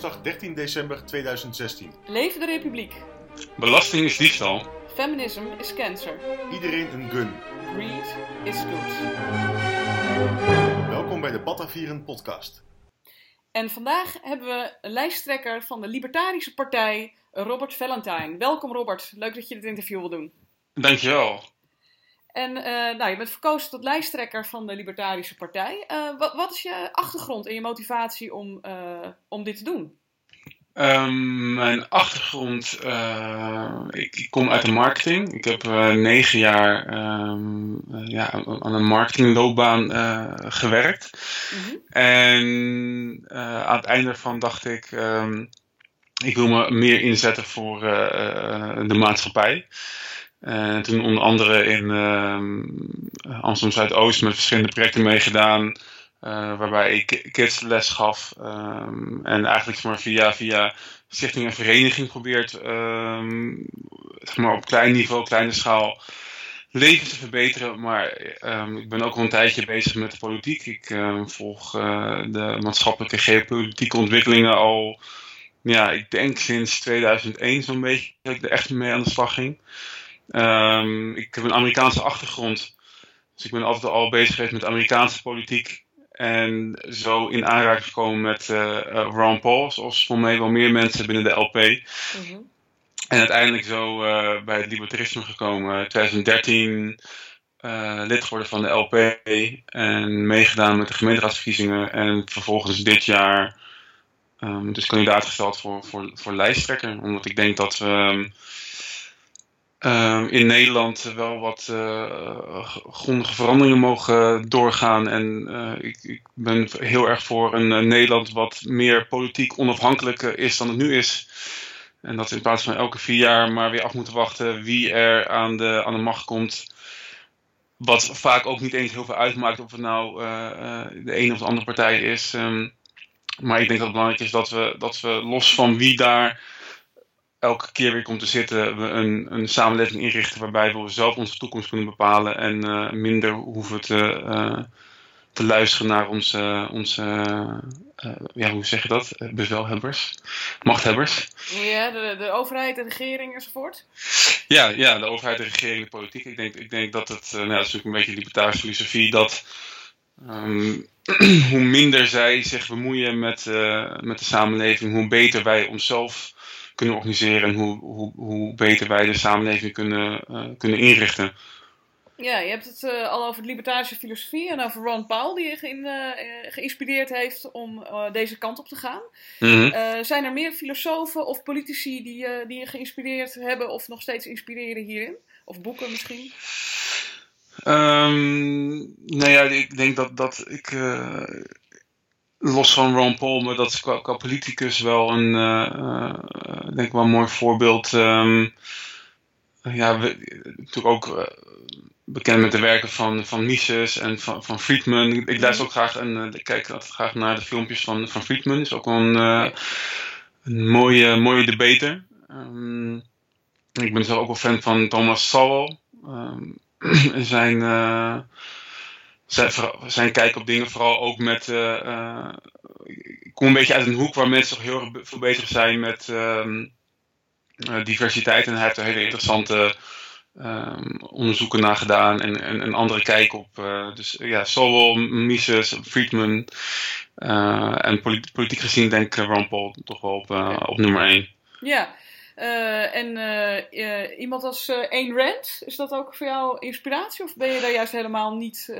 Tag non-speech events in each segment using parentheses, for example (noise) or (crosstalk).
dinsdag 13 december 2016. Leven de Republiek. Belasting is diefstal. Feminism is cancer. Iedereen een gun. Greed is good. Welkom bij de Batavieren podcast. En vandaag hebben we een lijsttrekker van de Libertarische Partij, Robert Valentine. Welkom Robert, leuk dat je dit interview wil doen. Dankjewel. En eh, nou, je bent verkozen tot lijsttrekker van de Libertarische Partij. Eh, wat, wat is je achtergrond en je motivatie om, eh, om dit te doen? Um, mijn achtergrond, ik, ik, kom uit de marketing. Ik heb negen jaar um, uh, ja, aan een marketingloopbaan gewerkt. Mm -hmm. En aan het einde ervan dacht ik, um, ik wil me meer inzetten voor de maatschappij. En toen onder andere in Amsterdam Zuidoost met verschillende projecten meegedaan. Uh, waarbij ik kids les gaf um, en eigenlijk maar via, via stichting en vereniging probeert um, zeg maar op klein niveau, kleine schaal leven te verbeteren. Maar ik ben ook al een tijdje bezig met de politiek. Ik volg uh, de maatschappelijke geopolitieke ontwikkelingen al, ja, ik denk sinds 2001 zo'n beetje dat ik er echt mee aan de slag ging. Ik heb een Amerikaanse achtergrond. Dus ik ben altijd al bezig geweest met Amerikaanse politiek. En zo in aanraking gekomen met uh, Ron Paul, zoals voor mij wel meer mensen binnen de LP. Mm -hmm. En uiteindelijk zo uh, bij het libertarisme gekomen. 2013 lid geworden van de LP en meegedaan met de gemeenteraadsverkiezingen. En vervolgens dit jaar um, dus kandidaat gesteld voor, voor, voor lijsttrekker. Omdat ik denk dat we... Um, uh, in Nederland wel wat uh, grondige veranderingen mogen doorgaan. En uh, ik, ik, ben heel erg voor een Nederland wat meer politiek onafhankelijk is dan het nu is. En dat we in plaats van elke vier jaar maar weer af moeten wachten wie er aan de, aan de macht komt. Wat vaak ook niet eens heel veel uitmaakt of het nou de een of de andere partij is. Um, maar ik denk dat het belangrijk is dat we, dat we los van wie daar elke keer weer komt te zitten, we een, een samenleving inrichten waarbij we zelf onze toekomst kunnen bepalen en uh, minder hoeven te, uh, te luisteren naar onze, onze uh, ja, hoe zeg je dat? Bevelhebbers, machthebbers. Ja, de, de overheid, de regering enzovoort. Ja, ja, de overheid, de regering, de politiek. Ik denk, ik denk dat het, nou, dat is natuurlijk een beetje libertarische filosofie, dat um, (clears throat) hoe minder zij zich bemoeien met, met de samenleving, hoe beter wij onszelf kunnen organiseren en hoe, hoe, hoe beter wij de samenleving kunnen, uh, kunnen inrichten. Ja, je hebt het uh, al over de libertarische filosofie en over Ron Paul, die je ge uh, geïnspireerd heeft om deze kant op te gaan. Mm -hmm. zijn er meer filosofen of politici die, die je geïnspireerd hebben of nog steeds inspireren hierin? Of boeken misschien? Um, nou ja, ik denk dat, dat ik los van Ron Paul, maar dat is qua, politicus wel een, uh, uh, denk ik wel mooi voorbeeld. Um, ja, we, natuurlijk ook uh, bekend met de werken van, van Mises en van, van Friedman. Ik, luister ook graag en kijk altijd graag naar de filmpjes van, van Friedman. Is ook wel een, een mooie, mooie debater. Um, ik ben zelf ook wel fan van Thomas Sowell. Um, (clears throat) zijn zijn, zijn kijk op dingen vooral ook met. Uh, uh, ik kom een beetje uit een hoek waar mensen toch heel erg veel bezig zijn met um, uh, diversiteit. En hij heeft er hele interessante um, onderzoeken naar gedaan en, en een andere kijk op. dus ja, Sowell, Mises, Friedman. en politiek, politiek gezien denk ik Ron Paul toch wel op, op nummer 1. Ja. Uh, en uh, uh, iemand als Ayn Rand, is dat ook voor jou inspiratie? Of ben je daar juist helemaal niet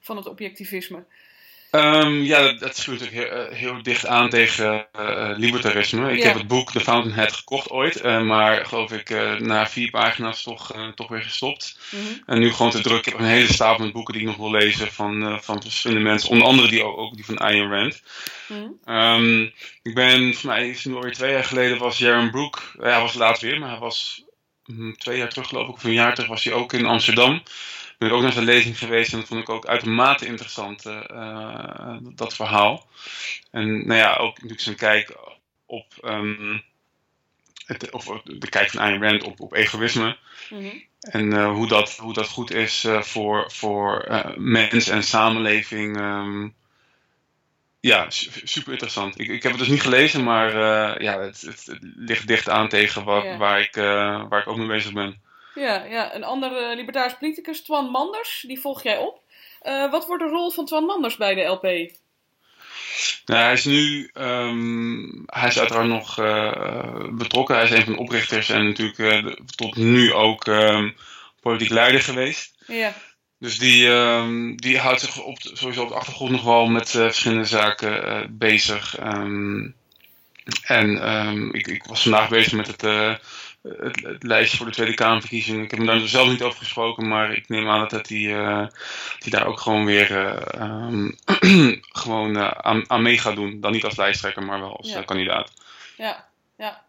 van het objectivisme? Um, ja, dat, dat schuurt natuurlijk heel, heel, dicht aan tegen libertarisme. Ik ja. heb het boek The Fountainhead gekocht ooit, maar geloof ik na vier pagina's toch, toch weer gestopt. Mm -hmm. En nu gewoon te druk. Ik heb een hele stapel met boeken die ik nog wil lezen van, van verschillende mensen. Onder andere die, ook, ook die van Ayn Rand. Mm. Um, ik ben, voor mij is het nu alweer twee jaar geleden, was Jaron Broek, hij was laat weer, maar hij was mm, twee jaar terug geloof ik, of een jaar terug was hij ook in Amsterdam. Ben ook naar zijn lezing geweest en dat vond ik ook uitermate interessant, uh, uh, dat verhaal. En nou ja, ook natuurlijk zijn kijk op, um, het, of de kijk van Ayn Rand op, op egoïsme. Mm -hmm. En uh, hoe, dat, hoe dat goed is voor, voor mens en samenleving. Um, Ja, super interessant. Ik, ik heb het dus niet gelezen, maar ja, het, het, ligt dicht aan tegen wat, waar, ik, waar ik ook mee bezig ben. Ja, ja. een andere libertaris politicus, Twan Manders, die volg jij op. wat wordt de rol van Twan Manders bij de LP? Nou, hij is nu, um, hij is uiteraard nog uh, betrokken. Hij is een van de oprichters en natuurlijk uh, tot nu ook um, politiek leider geweest. Ja. Dus die, um, die houdt zich op, sowieso op de achtergrond nog wel met verschillende zaken bezig. en ik, ik, was vandaag bezig met het het, het, lijstje voor de Tweede Kamerverkiezingen. Ik heb hem daar zelf niet over gesproken, maar ik neem aan dat hij, uh, die daar ook gewoon weer uh, um, (clears throat) gewoon, uh, aan, aan mee gaat doen. Dan niet als lijsttrekker, maar wel als kandidaat. Ja, ja.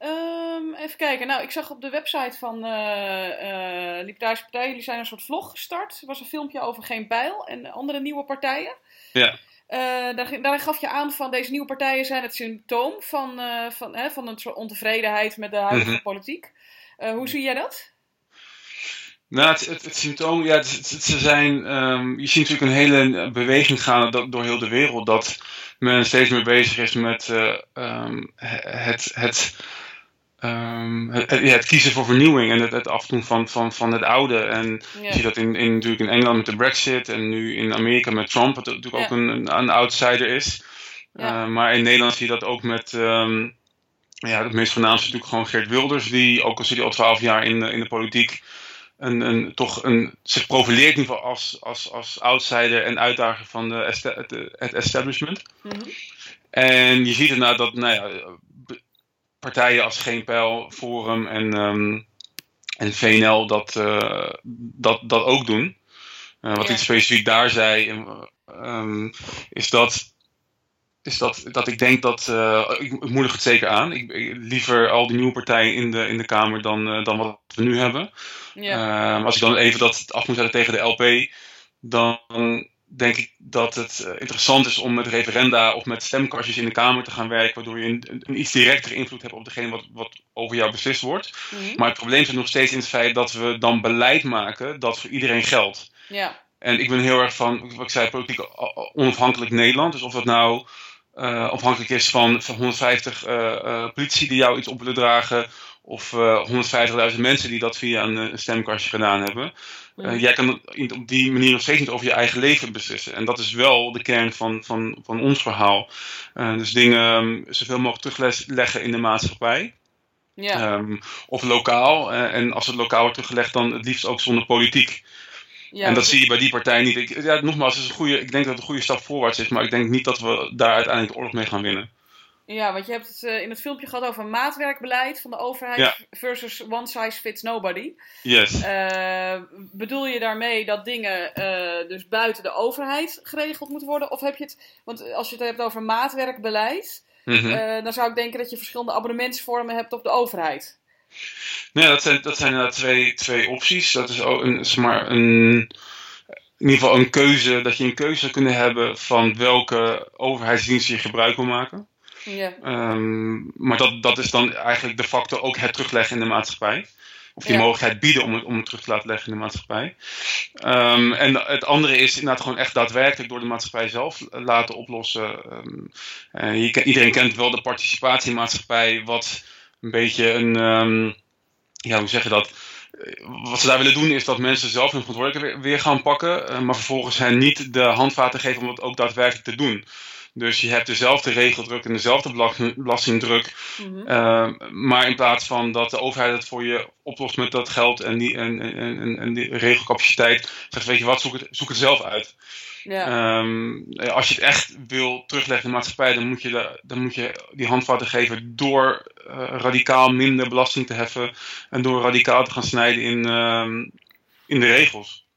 Um, even kijken. Nou, ik zag op de website van uh, Libertarische Partij, jullie zijn een soort vlog gestart. Er was een filmpje over Geen Pijl en andere nieuwe partijen. Ja. Uh, daar, daar, gaf je aan van deze nieuwe partijen zijn het symptoom van, uh, van, hè, van een soort ontevredenheid met de huidige mhm. politiek. Uh, hoe zie jij dat? Nou, het, het, het symptoom, ja, het, ze zijn, um, je ziet natuurlijk een hele beweging gaan door heel de wereld dat men steeds meer bezig is met um, het, het Um, het, het, kiezen voor vernieuwing en het, het afdoen van, van, van het oude. En je ziet dat in, in, natuurlijk in Engeland met de Brexit en nu in Amerika met Trump, wat natuurlijk ook een, een, outsider is. Uh, maar in Nederland zie je dat ook met, um, ja, het meest voornaamste natuurlijk gewoon Geert Wilders, die ook al zit hij al twaalf jaar in, in de politiek, een, een, toch een, zich profileert in ieder geval als, als, als outsider en uitdager van de, het, het establishment. Mm -hmm. En je ziet inderdaad dat, nou ja, partijen als Geen Pijl, Forum en, um, en VNL dat, uh, dat, dat ook doen. Uh, wat ja. iets specifiek daar zei, um, is dat. Is dat, dat ik denk dat. Uh, ik, ik moedig het zeker aan. Ik, ik, liever al die nieuwe partijen in de, in de Kamer dan, dan wat we nu hebben. Ja. Ehm, als ik dan even dat af moet zetten tegen de LP, dan denk ik dat het uh, interessant is om met referenda of met stemkastjes in de Kamer te gaan werken, waardoor je een, een iets directere invloed hebt op degene wat, wat over jou beslist wordt. Mm -hmm. Maar het probleem zit nog steeds in het feit dat we dan beleid maken dat voor iedereen geldt. Ja. En ik ben heel erg van, wat ik zei, politiek onafhankelijk Nederland. Dus of dat nou uh, afhankelijk is van, van 150 uh, politici die jou iets op willen dragen, of 150.000 mensen die dat via een, een stemkastje gedaan hebben. Uh, jij kan op die manier nog steeds niet over je eigen leven beslissen. En dat is wel de kern van, van, van ons verhaal. Uh, dus dingen um, zoveel mogelijk terugleggen in de maatschappij. Ja. Um, of lokaal. En als het lokaal wordt teruggelegd, dan het liefst ook zonder politiek. Ja, en dat zie je bij die partij niet. Ik, ja, nogmaals, het is een goede, ik denk dat het een goede stap voorwaarts is. Maar ik denk niet dat we daar uiteindelijk de oorlog mee gaan winnen. Ja, want je hebt het uh, in het filmpje gehad over maatwerkbeleid van de overheid ja. versus one size fits nobody. Yes. Uh, bedoel je daarmee dat dingen uh, dus buiten de overheid geregeld moeten worden? Of heb je het, want als je het hebt over maatwerkbeleid, mm -hmm. dan zou ik denken dat je verschillende abonnementsvormen hebt op de overheid. Nee, dat zijn, dat zijn inderdaad twee, twee opties. Dat is ook een, zeg maar een, in ieder geval een keuze, dat je een keuze zou kunnen hebben van welke overheidsdiensten je gebruik wil maken. Ja. Um, maar dat, dat is dan eigenlijk de facto ook het terugleggen in de maatschappij. Of die ja. mogelijkheid bieden om het, om het terug te laten leggen in de maatschappij. Um, en het andere is inderdaad gewoon echt daadwerkelijk door de maatschappij zelf laten oplossen. Um, uh, je, iedereen kent wel de participatiemaatschappij, wat een beetje een. ja, hoe zeg je dat? wat ze daar willen doen is dat mensen zelf hun verantwoordelijkheid weer, weer gaan pakken, uh, maar vervolgens hen niet de handvaten geven om het ook daadwerkelijk te doen. Dus je hebt dezelfde regeldruk en dezelfde belastingdruk. Mm -hmm. uh, maar in plaats van dat de overheid het voor je oplost met dat geld en die, en, en, en die regelcapaciteit, zegt weet je wat, zoek het, zoek het zelf uit. Ja. Um, als je het echt wil terugleggen in de maatschappij, dan moet je, de, dan moet je die handvatten geven door uh, radicaal minder belasting te heffen en door radicaal te gaan snijden in, uh, in de regels.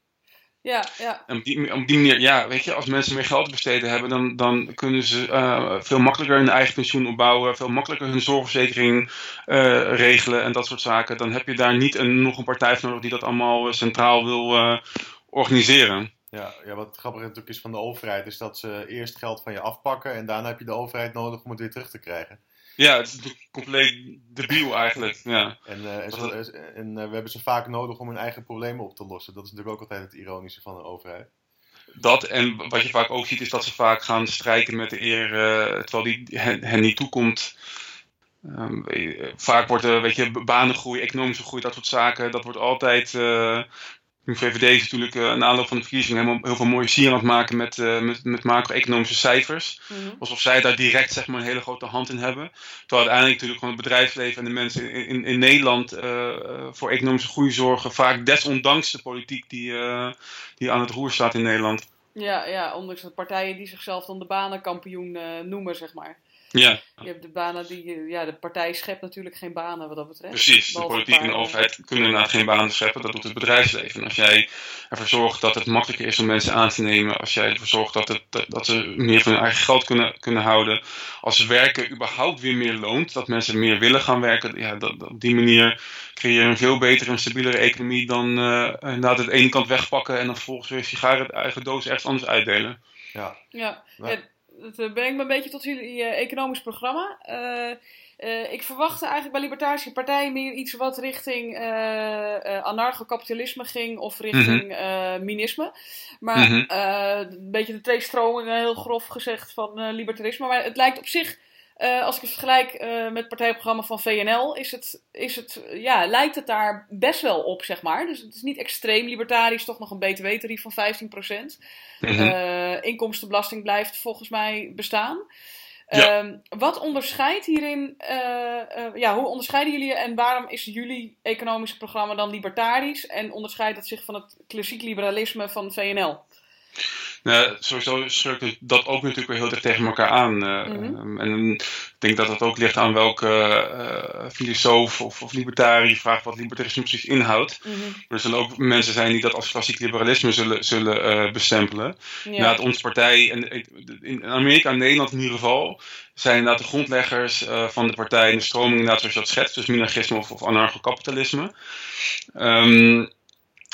Ja, ja. En op die, op die manier, ja, weet je, als mensen meer geld te besteden hebben, dan, dan kunnen ze uh, veel makkelijker hun eigen pensioen opbouwen, veel makkelijker hun zorgverzekering uh, regelen en dat soort zaken. Dan heb je daar niet een, nog een partij voor nodig die dat allemaal uh, centraal wil organiseren. Ja, ja, wat grappig natuurlijk is van de overheid, is dat ze eerst geld van je afpakken en daarna heb je de overheid nodig om het weer terug te krijgen. Ja, het is natuurlijk compleet debiel eigenlijk. Ja. En, uh, en, zo, en uh, we hebben ze vaak nodig om hun eigen problemen op te lossen. Dat is natuurlijk ook altijd het ironische van een overheid. dat en wat je vaak ook ziet is dat ze vaak gaan strijken met de eer, terwijl die hen, niet toekomt. Um, vaak wordt er, weet je, banengroei, economische groei, dat soort zaken, dat wordt altijd de VVD is natuurlijk uh, na aanloop van de verkiezingen helemaal heel veel mooie sieren aan het maken met, uh, met, met macro-economische cijfers. Mhm. Alsof zij daar direct zeg maar, een hele grote hand in hebben. Terwijl uiteindelijk natuurlijk gewoon het bedrijfsleven en de mensen in, in, in Nederland uh, voor economische groei zorgen. Vaak desondanks de politiek die, die aan het roer staat in Nederland. Ja, ja, ondanks de partijen die zichzelf dan de banenkampioen noemen, zeg maar. Ja. Je hebt de banen die, ja, de partij schept natuurlijk geen banen wat dat betreft. Precies, de politiek en de overheid kunnen inderdaad geen banen scheppen, dat doet het bedrijfsleven. En als jij ervoor zorgt dat het makkelijker is om mensen aan te nemen, als jij ervoor zorgt dat, het, dat ze meer van hun eigen geld kunnen, kunnen houden, als werken überhaupt weer meer loont, dat mensen meer willen gaan werken, ja, dat, op die manier creëer je een veel betere en stabielere economie dan uh, inderdaad het ene kant wegpakken en dan vervolgens weer sigaren de eigen doos ergens anders uitdelen. Ja. Ja. ja dat eh, brengt me een beetje tot jullie uh, economisch programma. Uh, ik verwachtte eigenlijk bij Libertarische Partij meer iets wat richting anarcho-kapitalisme ging of richting mm minisme. Maar mhm. een beetje de twee stromingen, heel grof gezegd, van libertarisme. Maar het lijkt op zich uh, als ik het vergelijk uh, met het partijprogramma van VNL, is het, is het, ja, lijkt het daar best wel op, zeg maar. Dus het is niet extreem libertarisch, toch nog een btw-tarief van 15%. Mm -hmm. uh, inkomstenbelasting blijft volgens mij bestaan. Ja. Ehm, wat onderscheidt hierin, ja, hoe onderscheiden jullie en waarom is jullie economische programma dan libertarisch en onderscheidt het zich van het klassiek liberalisme van VNL? Nou, sowieso schurkt dat ook natuurlijk weer heel dicht tegen elkaar aan. Uh, mm En ik denk dat dat ook ligt aan welke uh, filosoof of, of libertariër vraagt wat libertarisme precies inhoudt. Mm -hmm. Er zullen ook mensen zijn die dat als klassiek liberalisme zullen, zullen uh, bestempelen. Ja. Onze partij, en in Amerika en Nederland in ieder geval, zijn inderdaad de grondleggers van de partij en de stroming inderdaad zoals je dat schetst, dus minarchisme of, of anarcho-kapitalisme. Um,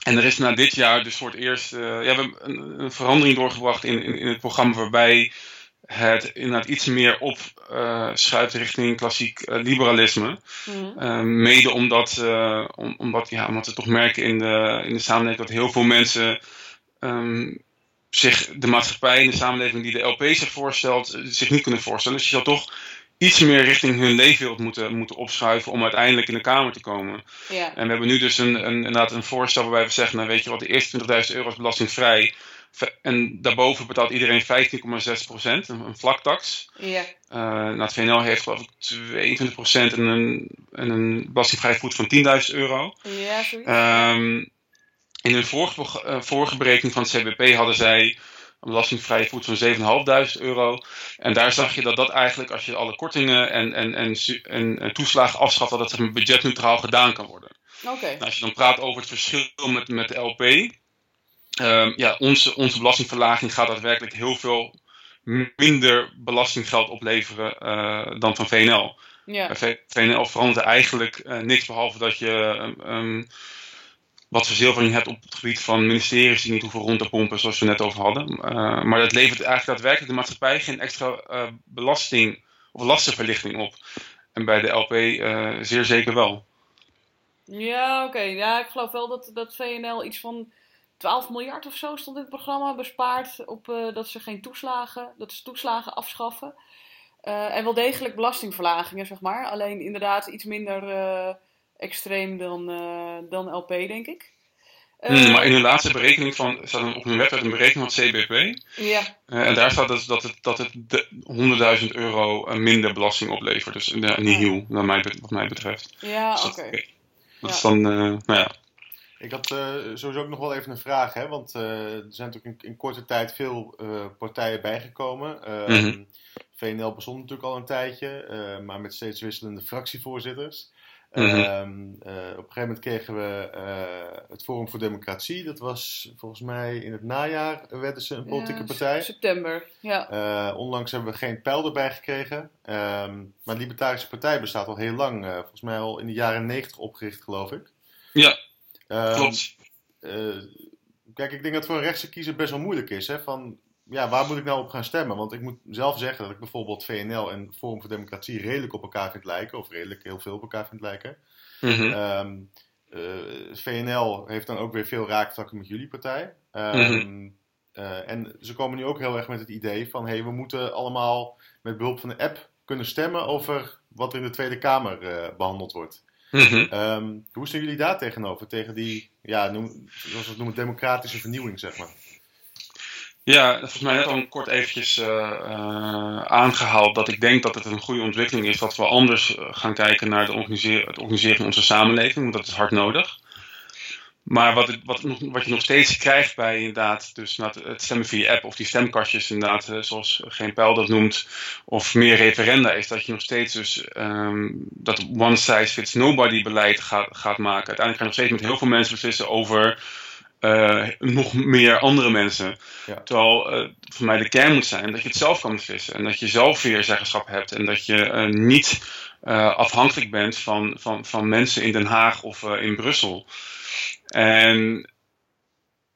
en er is na dit jaar dus voor het eerst uh, ja, we hebben een, een, verandering doorgebracht in, in, in, het programma waarbij het inderdaad iets meer op uh, schuift richting klassiek uh, liberalisme. Mm. mede omdat, om, omdat, ja, omdat we toch merken in de, in de samenleving dat heel veel mensen um, zich de maatschappij in de samenleving die de LP zich voorstelt, zich niet kunnen voorstellen. Dus je zal toch iets meer richting hun leefwereld moeten, moeten opschuiven om uiteindelijk in de Kamer te komen. Ja. En we hebben nu dus een, een, inderdaad een voorstel waarbij we zeggen, nou weet je wat, de eerste 20.000 euro is belastingvrij. En daarboven betaalt iedereen 15,6 procent, een, een vlaktax. Ja. Uh, nou, het VNL heeft geloof ik 22 procent en een, en een belastingvrij voet van 10.000 euro. Ja, um, in hun vorige, uh, vorige berekening van het CBP hadden zij een belastingvrije voet van 7.500 euro. En daar zag je dat dat eigenlijk, als je alle kortingen en, en, en, en, toeslagen afschaft, dat het budgetneutraal gedaan kan worden. Okay. Nou, als je dan praat over het verschil met, met de LP, um, ja, onze, onze belastingverlaging gaat daadwerkelijk heel veel minder belastinggeld opleveren uh, dan van VNL. Ja. VNL verandert eigenlijk uh, niks behalve dat je um, wat verzilvering hebt op het gebied van ministeries die niet hoeven rond te pompen, zoals we net over hadden. Uh, maar dat levert eigenlijk daadwerkelijk de maatschappij geen extra uh, belasting of lastenverlichting op. En bij de LP eh, zeer zeker wel. Ja, oké. Ja, ik geloof wel dat, dat VNL iets van 12 miljard of zo stond in het programma bespaart op dat ze geen toeslagen, dat ze toeslagen afschaffen. en wel degelijk belastingverlagingen, zeg maar. Alleen inderdaad iets minder extreem dan, uh, dan LP, denk ik. Uh, maar in hun laatste berekening van, staat op hun website een berekening van het CBP. Ja. Uh, en daar staat dus dat het, dat het 100.000 euro minder belasting oplevert. Dus uh, niet heel, wat mij, wat mij betreft. Ja, dus oké. Okay. Dat, is dan, nou ja. Ik had sowieso ook nog wel even een vraag, hè? want er zijn natuurlijk in, in korte tijd veel partijen bijgekomen. Mm VNL bestond natuurlijk al een tijdje, maar met steeds wisselende fractievoorzitters. Mhm. Ehm, eh, op een gegeven moment kregen we uh, het Forum voor Democratie. Dat was volgens mij in het najaar werden ze een politieke ja, partij. September, ja. Uh, onlangs hebben we geen pijl erbij gekregen. Um, maar de Libertarische Partij bestaat al heel lang. volgens mij al in de jaren negentig opgericht, geloof ik. Ja, um, klopt. kijk, ik denk dat voor een rechtse kiezer best wel moeilijk is. Hè? Van, ja, waar moet ik nou op gaan stemmen? Want ik moet zelf zeggen dat ik bijvoorbeeld VNL en Forum voor Democratie redelijk op elkaar vind lijken. Of redelijk heel veel op elkaar vind lijken. Mm um, uh, VNL heeft dan ook weer veel raakvlakken met jullie partij. Um, en ze komen nu ook heel erg met het idee van: hey, we moeten allemaal met behulp van de app kunnen stemmen over wat er in de Tweede Kamer behandeld wordt. Mm hoe staan jullie daar tegenover? Tegen die, ja, noem, zoals we het noemen, democratische vernieuwing, zeg maar. Ja, volgens mij net al kort eventjes uh, aangehaald dat ik denk dat het een goede ontwikkeling is dat we anders eh, gaan kijken naar de organiseer het organiseren van onze samenleving, want dat is hard nodig. Maar wat, het, wat, wat je nog steeds krijgt bij inderdaad dus het stemmen via app of die stemkastjes inderdaad, zoals Geen Pijl dat noemt, of meer referenda, is dat je nog steeds dus um, dat one size fits nobody beleid gaat, gaat maken. Uiteindelijk ga je nog steeds met heel veel mensen beslissen over uh, nog meer andere mensen. Ja. Terwijl uh, voor mij de kern moet zijn dat je het zelf kan beslissen. En dat je zelf weer zeggenschap hebt. En dat je uh, niet afhankelijk bent van, van, van mensen in Den Haag of in Brussel. En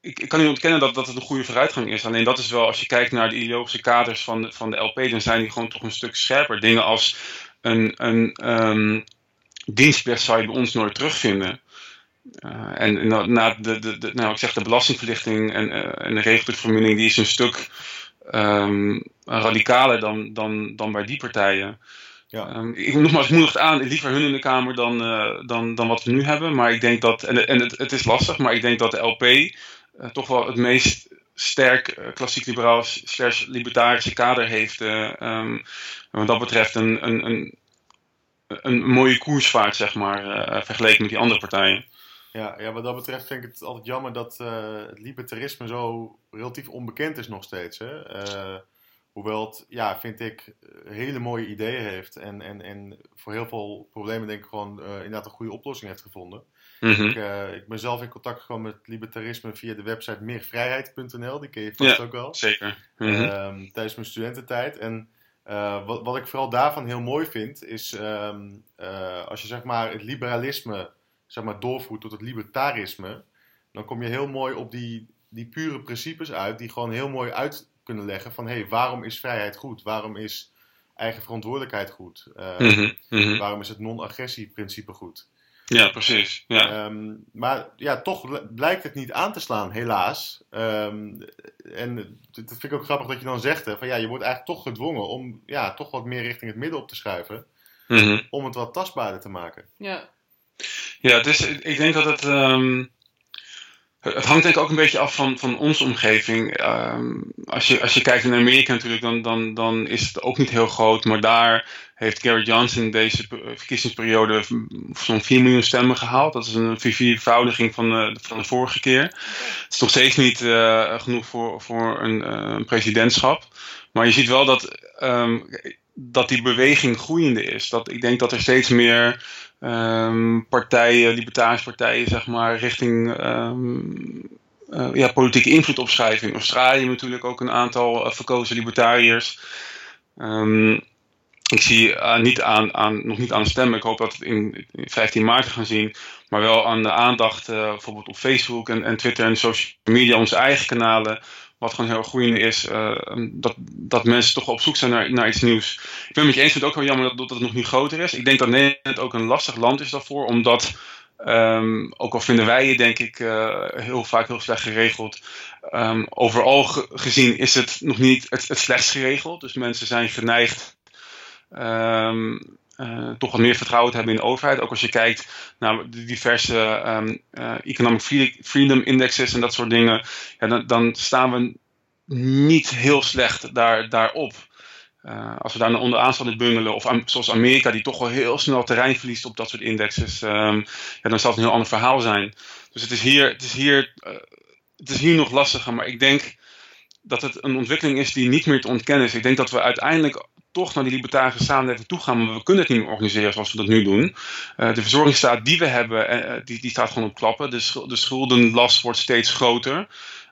ik, ik, kan niet ontkennen dat, dat het een goede vooruitgang is. Alleen dat is wel, als je kijkt naar de ideologische kaders van, van de LP, dan zijn die gewoon toch een stuk scherper. Dingen als een, een um, dienstplicht zou je bij ons nooit terugvinden. Uh, en na, de, de, de, nou, ik zeg de belastingverlichting en, uh, en de regelvermindering, die is een stuk um, radicaler dan, dan, dan bij die partijen. Ja. Um, ik, nogmaals, ik moedig aan, liever hun in de Kamer dan, uh, dan, dan wat we nu hebben. Maar ik denk dat, en, en het, het is lastig, maar ik denk dat de LP toch wel het meest sterk klassiek liberaal slash libertarische kader heeft. Um, wat dat betreft een, een, een, een mooie koersvaart, zeg maar, vergeleken met die andere partijen. Ja, ja, wat dat betreft vind ik het altijd jammer dat uh, het libertarisme zo relatief onbekend is nog steeds. Hè? Uh, hoewel het, ja, vind ik, hele mooie ideeën heeft en, en, en voor heel veel problemen denk ik gewoon uh, inderdaad een goede oplossing heeft gevonden. Mm -hmm. ik, ik, ben zelf in contact gekomen met libertarisme via de website meervrijheid.nl, die ken je vast ja, ook wel. zeker. Mm -hmm. tijdens mijn studententijd. En wat, wat ik vooral daarvan heel mooi vind, is um, als je zeg maar het liberalisme zeg maar, doorvoert tot het libertarisme, dan kom je heel mooi op die, die pure principes uit, die gewoon heel mooi uit kunnen leggen van hé, hey, waarom is vrijheid goed? Waarom is eigen verantwoordelijkheid goed? Uh, mm -hmm. Waarom is het non-agressie-principe goed? Ja, precies. Ja. Um, maar ja, toch blijkt het niet aan te slaan, helaas. Um, en dat vind ik ook grappig dat je dan zegt, hè, van ja, je wordt eigenlijk toch gedwongen om ja, toch wat meer richting het midden op te schuiven. Mm -hmm. Om het wat tastbaarder te maken. Ja. Ja, dus ik denk dat het. Um, het hangt denk ik ook een beetje af van, van onze omgeving. Um, als, je, als je kijkt naar Amerika natuurlijk, dan, dan, dan is het ook niet heel groot. Maar daar heeft Gary Johnson deze verkiezingsperiode zo'n 4 miljoen stemmen gehaald. Dat is een viervoudiging van de, van de vorige keer. Het is nog steeds niet uh, genoeg voor, voor een, uh, een, presidentschap. Maar je ziet wel dat, um, dat die beweging groeiende is. Dat, ik denk dat er steeds meer um, partijen, libertarische partijen, zeg maar, richting um, uh, ja, politieke invloed opschrijven. In Australië natuurlijk ook een aantal uh, verkozen libertariërs. Um, ik zie uh, niet aan, aan, nog niet aan stemmen. Ik hoop dat we in, in 15 maart gaan zien. Maar wel aan de aandacht, bijvoorbeeld op Facebook en, en Twitter en social media, onze eigen kanalen wat gewoon heel groeiende is, uh, dat, dat mensen toch op zoek zijn naar, naar iets nieuws. Ik ben met je eens, het ook wel jammer dat, dat het nog niet groter is. Ik denk dat Nederland ook een lastig land is daarvoor, omdat, um, ook al vinden wij het denk ik uh, heel vaak heel slecht geregeld, um, overal ge gezien is het nog niet het, het slechtst geregeld. Dus mensen zijn geneigd uh, toch wat meer vertrouwen hebben in de overheid. Ook als je kijkt naar de diverse um, economic freedom indexes en dat soort dingen. Ja, dan, dan staan we niet heel slecht daar, daarop. Uh, als we daar onderaan zouden bungelen, of zoals Amerika, die toch wel heel snel terrein verliest op dat soort indexes, um, ja, dan zal het een heel ander verhaal zijn. Dus het is hier, het is hier, het is hier nog lastiger, maar ik denk dat het een ontwikkeling is die niet meer te ontkennen is. Ik denk dat we uiteindelijk toch naar die libertarische samenleving toe gaan, maar we kunnen het niet meer organiseren zoals we dat nu doen. Uh, de verzorgingsstaat die we hebben, uh, die, die staat gewoon op klappen. De, de schuldenlast wordt steeds groter.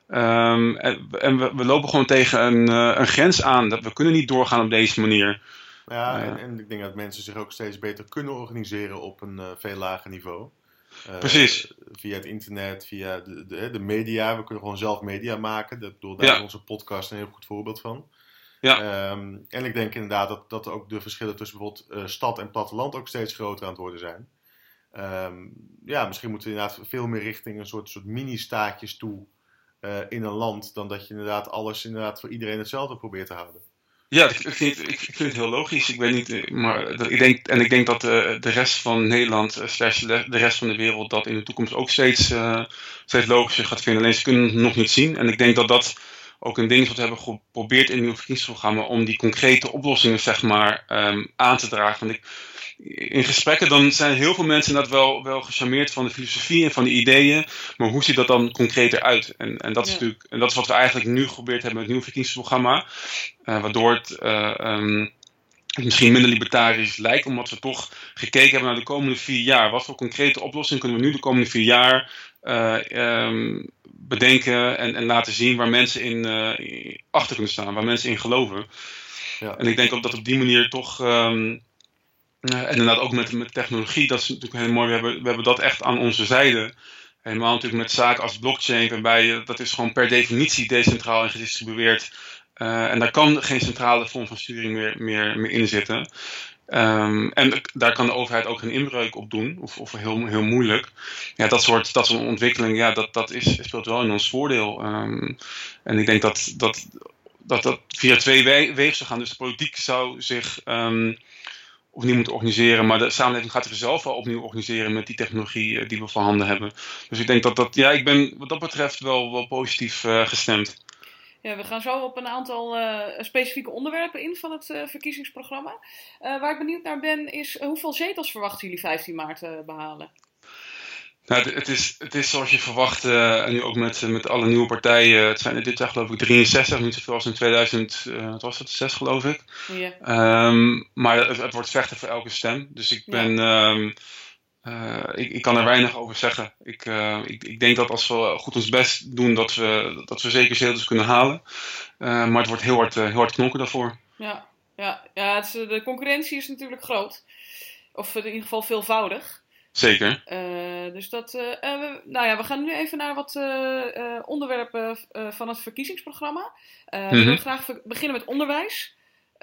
Um, en, en we, we, lopen gewoon tegen een, uh, een grens aan. Dat we kunnen niet doorgaan op deze manier. Ja, en, en, ik denk dat mensen zich ook steeds beter kunnen organiseren op een veel lager niveau. Precies. Via het internet, via de, de, de, media. We kunnen gewoon zelf media maken. Dat, bedoel, daar ja. is onze podcast een heel goed voorbeeld van. Ja. Um, en ik denk inderdaad dat, dat ook de verschillen tussen bijvoorbeeld uh, stad en platteland ook steeds groter aan het worden zijn. Um, ja, misschien moeten we inderdaad veel meer richting een soort, soort mini-staatjes toe in een land dan dat je inderdaad alles inderdaad voor iedereen hetzelfde probeert te houden. Ja, ik vind, ik, vind het heel logisch. Ik weet niet, maar ik denk, en ik denk dat de, de rest van Nederland, slash de rest van de wereld, dat in de toekomst ook steeds, uh, steeds logischer gaat vinden. Alleen ze kunnen het nog niet zien. En ik denk dat dat ook een ding is wat we hebben geprobeerd in het nieuwe verkiezingsprogramma, om die concrete oplossingen, zeg maar, um, aan te dragen. Want ik, in gesprekken dan zijn heel veel mensen dat wel, wel gecharmeerd van de filosofie en van de ideeën. Maar hoe ziet dat dan concreter uit? En, en, dat, is natuurlijk, en dat is wat we eigenlijk nu geprobeerd hebben met het nieuwe verkiezingsprogramma. Uh, waardoor het uh, um, misschien minder libertarisch lijkt, omdat we toch gekeken hebben naar de komende vier jaar. Wat voor concrete oplossingen kunnen we nu de komende vier jaar um, bedenken en, en, laten zien waar mensen in achter kunnen staan, waar mensen in geloven. Ja. En ik denk ook dat op die manier toch. Um, en inderdaad ook met, met technologie, dat is natuurlijk heel mooi. We hebben, we hebben dat echt aan onze zijde. Helemaal natuurlijk met zaken als blockchain, waarbij dat is gewoon per definitie decentraal en gedistribueerd. Uh, en daar kan geen centrale vorm van sturing meer, meer, meer in zitten. Um, en daar kan de overheid ook geen inbreuk op doen, of, of heel, heel moeilijk. Ja, dat soort, dat soort ontwikkeling, ja, dat, dat is, speelt wel in ons voordeel. Um, en ik denk dat dat, dat, dat via twee wegen zou gaan. Dus de politiek zou zich um, opnieuw moeten organiseren. Maar de samenleving gaat zich zelf wel opnieuw organiseren met die technologie uh, die we voorhanden hebben. Dus ik denk dat dat, ja, ik ben wat dat betreft wel, wel positief uh, gestemd. Ja, we gaan zo op een aantal uh, specifieke onderwerpen in van het uh, verkiezingsprogramma. Uh, waar ik benieuwd naar ben, is hoeveel zetels verwachten jullie 15 maart te behalen? Nou, het, is, het is zoals je verwacht, en nu ook met, met alle nieuwe partijen. Het zijn er dit jaar geloof ik 63, niet zoveel als in 2000, wat was het, 6 geloof ik. Ja. Um, maar het, het, wordt vechten voor elke stem. Dus ik ben... Ja. Um, uh, ik, ik, kan er weinig over zeggen. Ik, uh, ik, ik, denk dat als we goed ons best doen, dat we, dat we zeker zetels kunnen halen. Uh, maar het wordt heel hard, heel hard knokken daarvoor. Ja, ja, ja het is, de concurrentie is natuurlijk groot. Of in ieder geval veelvoudig. Zeker. dus dat, we, nou ja, we gaan nu even naar wat onderwerpen van het verkiezingsprogramma. We mm -hmm. willen graag beginnen met onderwijs.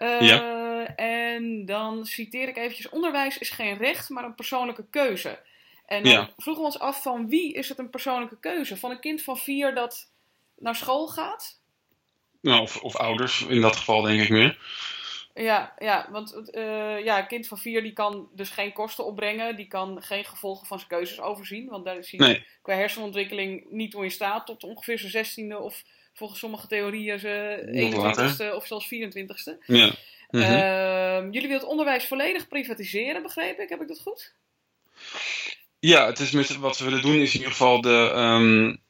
Uh, ja. En dan citeer ik eventjes: onderwijs is geen recht, maar een persoonlijke keuze. En dan ja. vroegen we ons af van wie is het een persoonlijke keuze? Van een kind van vier dat naar school gaat? Nou, of, of ouders in dat geval denk ik meer. Ja, ja want uh, ja, een kind van vier die kan dus geen kosten opbrengen. Die kan geen gevolgen van zijn keuzes overzien. Want daar is hij nee. qua hersenontwikkeling niet toe in staat tot ongeveer zijn zestiende of volgens sommige theorieën zijn 21ste of zelfs 24ste. Ja. Mm -hmm. uh, jullie willen het onderwijs volledig privatiseren, begreep ik. Heb ik dat goed? Ja, het is wat we willen doen is in ieder geval de, um,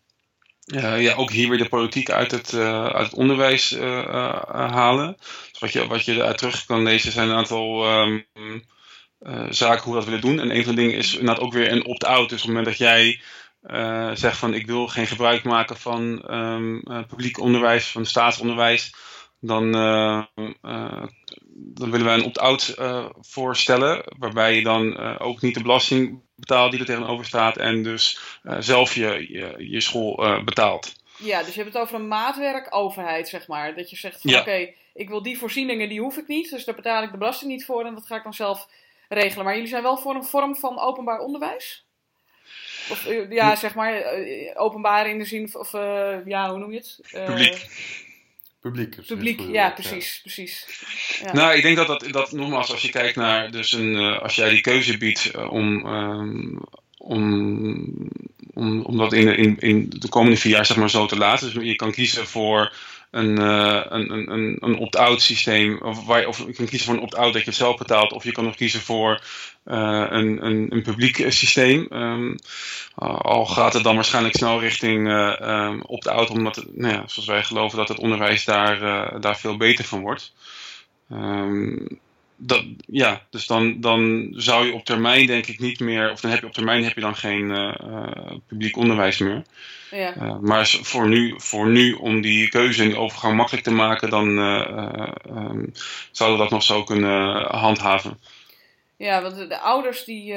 uh, ja, ook hier weer de politiek uit het, uh, uit het onderwijs uh, halen. Dus wat je, wat je eruit terug kan lezen zijn een aantal um, zaken hoe we dat willen doen. En een van de dingen is inderdaad ook weer een opt-out. Dus op het moment dat jij uh, zegt van ik wil geen gebruik maken van um, uh, publiek onderwijs, van staatsonderwijs, dan, uh, dan willen wij een opt-out voorstellen, waarbij je dan ook niet de belasting betaalt die er tegenover staat en dus zelf je, je, je school betaalt. Ja, dus je hebt het over een maatwerk-overheid, zeg maar. Dat je zegt van ja. oké, ik wil die voorzieningen, die hoef ik niet, dus daar betaal ik de belasting niet voor en dat ga ik dan zelf regelen. Maar jullie zijn wel voor een vorm van openbaar onderwijs? Of eh, ja, zeg maar eh, openbaar in de zin of uh, ja, hoe noem je het? Uh, publiek. Publiek. Publiek, ja, precies, ja. precies. Ja. Nou, ik denk dat, dat dat nogmaals, als je kijkt naar dus een, uh, als jij die keuze biedt om, um, om, om, om dat in, in, in de komende vier jaar zeg maar zo te laten. Dus je kan kiezen voor een, uh, een, een, een opt-out systeem. Of, waar je, of je kan kiezen voor een opt-out dat je zelf betaalt. Of je kan nog kiezen voor uh, een, een, een publiek systeem. Um, al gaat het dan waarschijnlijk snel richting uh, um, opt-out. Omdat, nou ja, zoals wij geloven, dat het onderwijs daar, daar veel beter van wordt. Um, dat, ja, dus dan, dan zou je op termijn denk ik niet meer, of dan heb je op termijn heb je dan geen uh, publiek onderwijs meer. Ja. Uh, maar voor nu, voor nu, om die keuze en die overgang makkelijk te maken, dan uh, um, zouden we dat nog zo kunnen handhaven. Ja, want de, de ouders die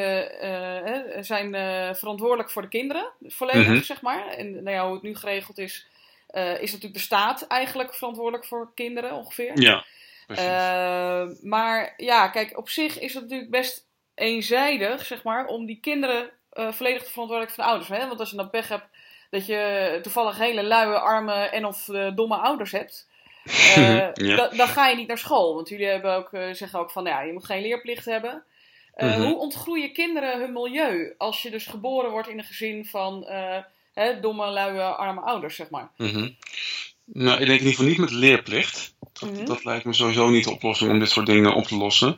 zijn verantwoordelijk voor de kinderen, volledig mm -hmm. zeg maar. En nou ja, hoe het nu geregeld is, is natuurlijk de staat eigenlijk verantwoordelijk voor kinderen ongeveer. Ja. Uh, maar ja, kijk, op zich is het natuurlijk best eenzijdig, zeg maar, om die kinderen uh, volledig te verantwoordelijk van de ouders. Hè? Want als je dan pech hebt dat je toevallig hele luie, arme en of domme ouders hebt. (laughs) ja. dan ga je niet naar school. Want jullie hebben ook, zeggen ook van ja, je moet geen leerplicht hebben. Mhm. Hoe ontgroeien kinderen hun milieu als je dus geboren wordt in een gezin van hè, domme, luie, arme ouders, zeg maar? Mhm. Nou, ik denk in ieder geval niet met leerplicht. Dat, mhm. dat, lijkt me sowieso niet de oplossing om dit soort dingen op te lossen.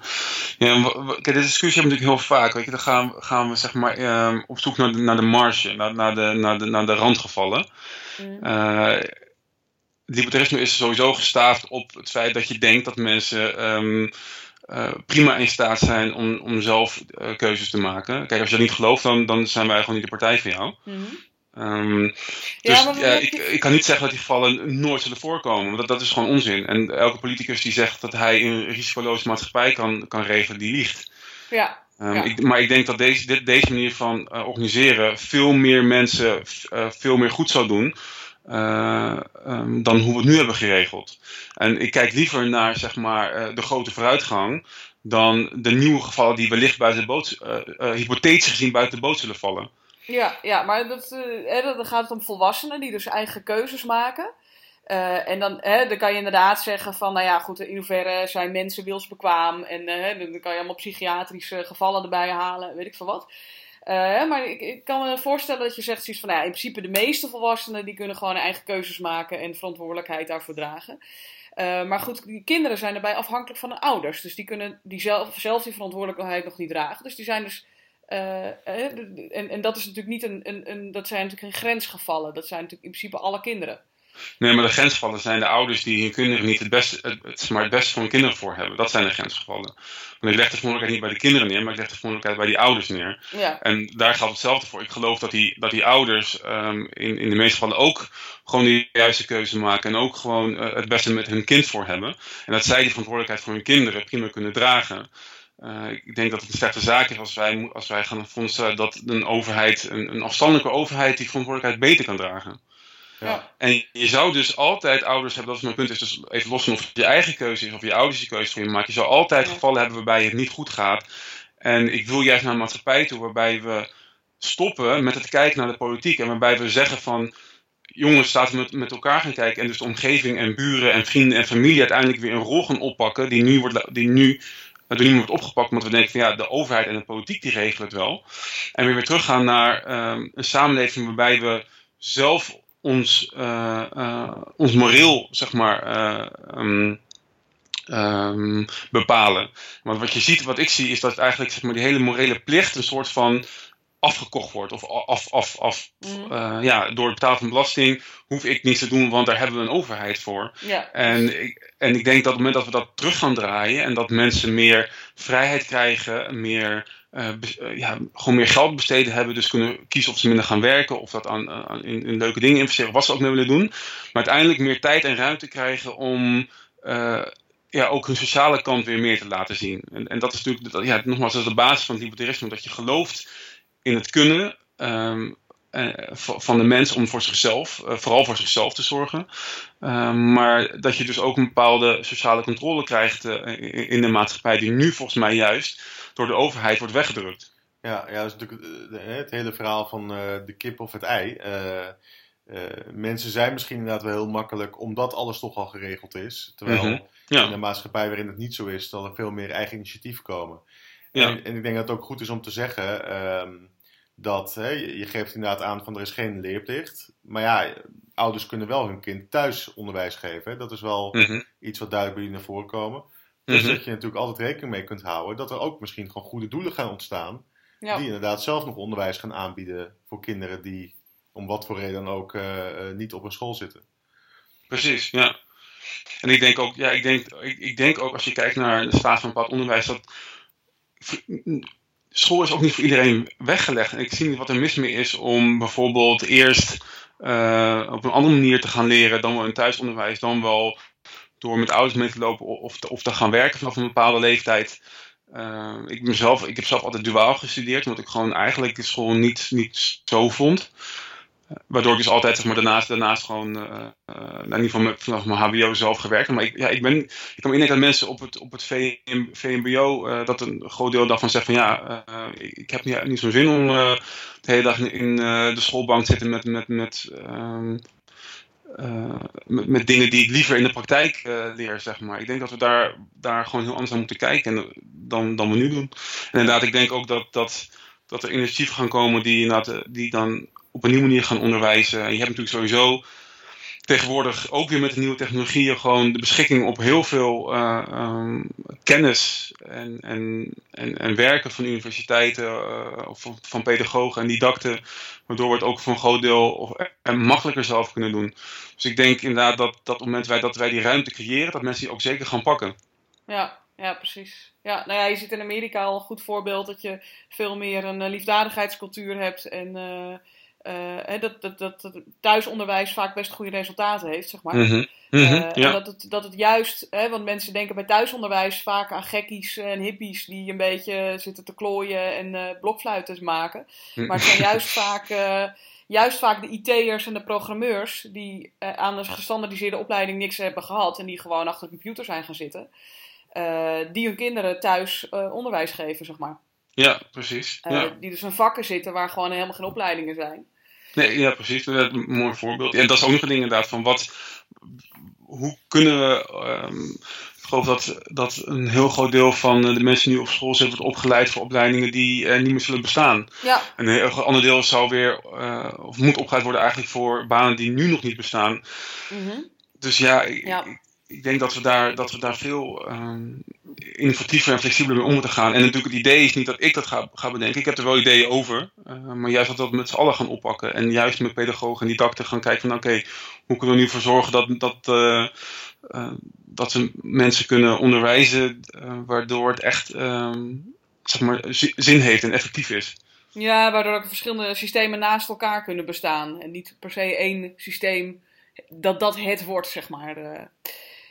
Ja, kijk, deze discussie hebben we natuurlijk heel vaak. Weet je, dan gaan, gaan we zeg maar, uh, op zoek naar de, naar de marge, naar, naar, de, naar, de, naar de randgevallen. Mm. Uh, libertarisme is sowieso gestaafd op het feit dat je denkt dat mensen um, uh, prima in staat zijn om, om zelf uh, keuzes te maken. Kijk, als je dat niet gelooft, dan, dan zijn wij gewoon niet de partij voor jou. Mm. Um, dus ja, ik, ik, kan niet zeggen dat die gevallen nooit zullen voorkomen, want dat, dat is gewoon onzin. En elke politicus die zegt dat hij een risicoloze maatschappij kan, kan regelen, die liegt. Ja. Um, Ik, maar ik denk dat deze, dit, deze manier van uh, organiseren veel meer mensen uh, veel meer goed zou doen uh, um, dan hoe we het nu hebben geregeld. En ik kijk liever naar zeg maar, de grote vooruitgang dan de nieuwe gevallen die wellicht buiten de boot, hypothetisch gezien buiten de boot zullen vallen. Ja, ja maar dat, uh, dan gaat het om volwassenen die dus eigen keuzes maken. Uh, en dan, hè, dan kan je inderdaad zeggen van, nou ja, goed, in hoeverre zijn mensen wilsbekwaam. En uh, dan kan je allemaal psychiatrische gevallen erbij halen, weet ik veel wat. Maar ik, ik, kan me voorstellen dat je zegt zoiets van, nou ja, in principe de meeste volwassenen die kunnen gewoon eigen keuzes maken en verantwoordelijkheid daarvoor dragen. Maar goed, die kinderen zijn daarbij afhankelijk van hun ouders. Dus die kunnen die zelf, zelf die verantwoordelijkheid nog niet dragen. Dus die zijn dus uh, en, en dat is natuurlijk niet een, een, een, dat zijn natuurlijk geen grensgevallen. Dat zijn natuurlijk in principe alle kinderen. Nee, maar de grensgevallen zijn de ouders die hun kinderen niet het beste, het, maar het beste voor hun kinderen voor hebben. Dat zijn de grensgevallen. Want ik leg de verantwoordelijkheid niet bij de kinderen neer, maar ik leg de verantwoordelijkheid bij die ouders neer. Ja. En daar geldt hetzelfde voor. Ik geloof dat die, dat die ouders um, in, in de meeste gevallen ook gewoon de juiste keuze maken. En ook gewoon uh, het beste met hun kind voor hebben. En dat zij die verantwoordelijkheid voor hun kinderen prima kunnen dragen. Uh, ik denk dat het een slechte zaak is als wij, als wij gaan fondsen dat een overheid, een, een afstandelijke overheid, die verantwoordelijkheid beter kan dragen. Ja. En je zou dus altijd ouders hebben, dat is mijn punt, is dus even los van of het je eigen keuze is of je ouders je keuze voor je maakt. Je zou altijd gevallen hebben waarbij het niet goed gaat. En ik wil juist naar een maatschappij toe waarbij we stoppen met het kijken naar de politiek en waarbij we zeggen van jongens, laten we met, met elkaar gaan kijken en dus de omgeving en buren en vrienden en familie uiteindelijk weer een rol gaan oppakken die nu, wordt, die nu door niemand wordt opgepakt, omdat we denken van ja, de overheid en de politiek die regelen het wel. En weer weer teruggaan naar um, een samenleving waarbij we zelf ons, uh, uh, ons moreel, zeg maar, uh, um, um, bepalen. Want wat je ziet, wat ik zie, is dat eigenlijk zeg maar, die hele morele plicht een soort van afgekocht wordt. Of af, af, af, mm. uh, ja, door het betalen van belasting hoef ik niets te doen, want daar hebben we een overheid voor. Ja. En, ik, en ik denk dat op het moment dat we dat terug gaan draaien en dat mensen meer vrijheid krijgen, meer, uh, ja, gewoon meer geld besteden hebben, dus kunnen kiezen of ze minder gaan werken of dat aan, aan in, in, leuke dingen investeren, wat ze ook mee willen doen. Maar uiteindelijk meer tijd en ruimte krijgen om. Ja, ook hun sociale kant weer meer te laten zien. En, en dat is natuurlijk, ja, nogmaals, dat is de basis van het libertarisme, dat je gelooft in het kunnen um, uh, van de mens om voor zichzelf, uh, vooral voor zichzelf te zorgen. Um, maar dat je dus ook een bepaalde sociale controle krijgt uh, in, de maatschappij, die nu volgens mij juist door de overheid wordt weggedrukt. Ja, ja dat is natuurlijk het hele verhaal van de kip of het ei. mensen zijn misschien inderdaad wel heel makkelijk, omdat alles toch al geregeld is. Terwijl ja. in een maatschappij waarin het niet zo is, zal er veel meer eigen initiatief komen. Ja. En, en, ik denk dat het ook goed is om te zeggen um, dat hè, je geeft inderdaad aan van er is geen leerplicht. Maar ja, ouders kunnen wel hun kind thuis onderwijs geven. Hè. Dat is wel mm -hmm. iets wat duidelijk bij jullie naar voren komen. Dus mm -hmm. dat je natuurlijk altijd rekening mee kunt houden dat er ook misschien gewoon goede doelen gaan ontstaan. Ja. Die inderdaad zelf nog onderwijs gaan aanbieden voor kinderen die om wat voor reden dan ook uh, uh, niet op een school zitten. Precies, ja. En ik denk ook, ja, ik denk, ik, ik denk ook als je kijkt naar de staat van bepaald onderwijs, dat school is ook niet voor iedereen weggelegd. En ik zie niet wat er mis mee is om bijvoorbeeld eerst uh, op een andere manier te gaan leren dan wel in thuisonderwijs, dan wel door met ouders mee te lopen of te, of gaan werken vanaf een bepaalde leeftijd. Uh, ik, mezelf, ik heb zelf altijd duaal gestudeerd, omdat ik gewoon eigenlijk de school niet zo vond. Waardoor ik dus altijd maar, daarnaast, daarnaast gewoon, uh, in ieder geval vanaf mijn HBO zelf gewerkt. Maar ik, ja, ik, ben, ik kan me indenken dat mensen op het, op het VM, VMBO, uh, dat een groot deel daarvan zegt van ja, ik heb niet, niet zo'n zin om de hele dag in de schoolbank te zitten met, met, met, um, met, met, dingen die ik liever in de praktijk leer, zeg maar. Ik denk dat we daar, daar gewoon heel anders naar moeten kijken dan, dan we nu doen. En inderdaad, ik denk ook dat, dat, dat er initiatieven gaan komen die, die dan op een nieuwe manier gaan onderwijzen. En je hebt natuurlijk sowieso tegenwoordig ook weer met de nieuwe technologieën gewoon de beschikking op heel veel uh, um, kennis en, en, en, en, werken van universiteiten uh, of van, pedagogen en didacten, waardoor we het ook voor een groot deel of, en makkelijker zelf kunnen doen. Dus ik denk inderdaad dat, dat op het moment wij, dat wij die ruimte creëren, dat mensen die ook zeker gaan pakken. Ja, ja, precies. Ja, nou ja, je ziet in Amerika al een goed voorbeeld dat je veel meer een liefdadigheidscultuur hebt en dat, dat, dat, dat thuisonderwijs vaak best goede resultaten heeft, zeg maar. Mm -hmm. uh, ja. dat, het, dat het juist, hè, want mensen denken bij thuisonderwijs vaak aan gekkies en hippies die een beetje zitten te klooien en uh, blokfluiters maken. Mhm. Maar het zijn juist vaak, juist vaak de IT'ers en de programmeurs die aan een gestandardiseerde opleiding niks hebben gehad en die gewoon achter de computer zijn gaan zitten, die hun kinderen thuis onderwijs geven, zeg maar. Ja, precies. Ja. Die dus in vakken zitten waar gewoon helemaal geen opleidingen zijn. Nee, ja, precies. Dat is een mooi voorbeeld. En dat is ook nog een ding inderdaad van wat, hoe kunnen we, um, ik geloof dat, dat een heel groot deel van de mensen die op school zitten wordt opgeleid voor opleidingen die uh, niet meer zullen bestaan. Ja. En een heel ander deel zou weer, uh, of moet opgeleid worden eigenlijk voor banen die nu nog niet bestaan. Mm -hmm. Dus ja, ik, ja. Ik, denk dat we daar, dat we daar veel um, innovatiever en flexibeler mee om moeten gaan. En natuurlijk het idee is niet dat ik dat ga, ga bedenken. Ik heb er wel ideeën over. Uh, maar juist dat we met z'n allen gaan oppakken. En juist met pedagogen en didacten gaan kijken van oké, hoe kunnen we nu voor zorgen dat, dat, uh, uh, dat we mensen kunnen onderwijzen waardoor het echt zeg maar, zin heeft en effectief is. Ja, waardoor ook verschillende systemen naast elkaar kunnen bestaan. En niet per se één systeem dat dat het wordt, zeg maar.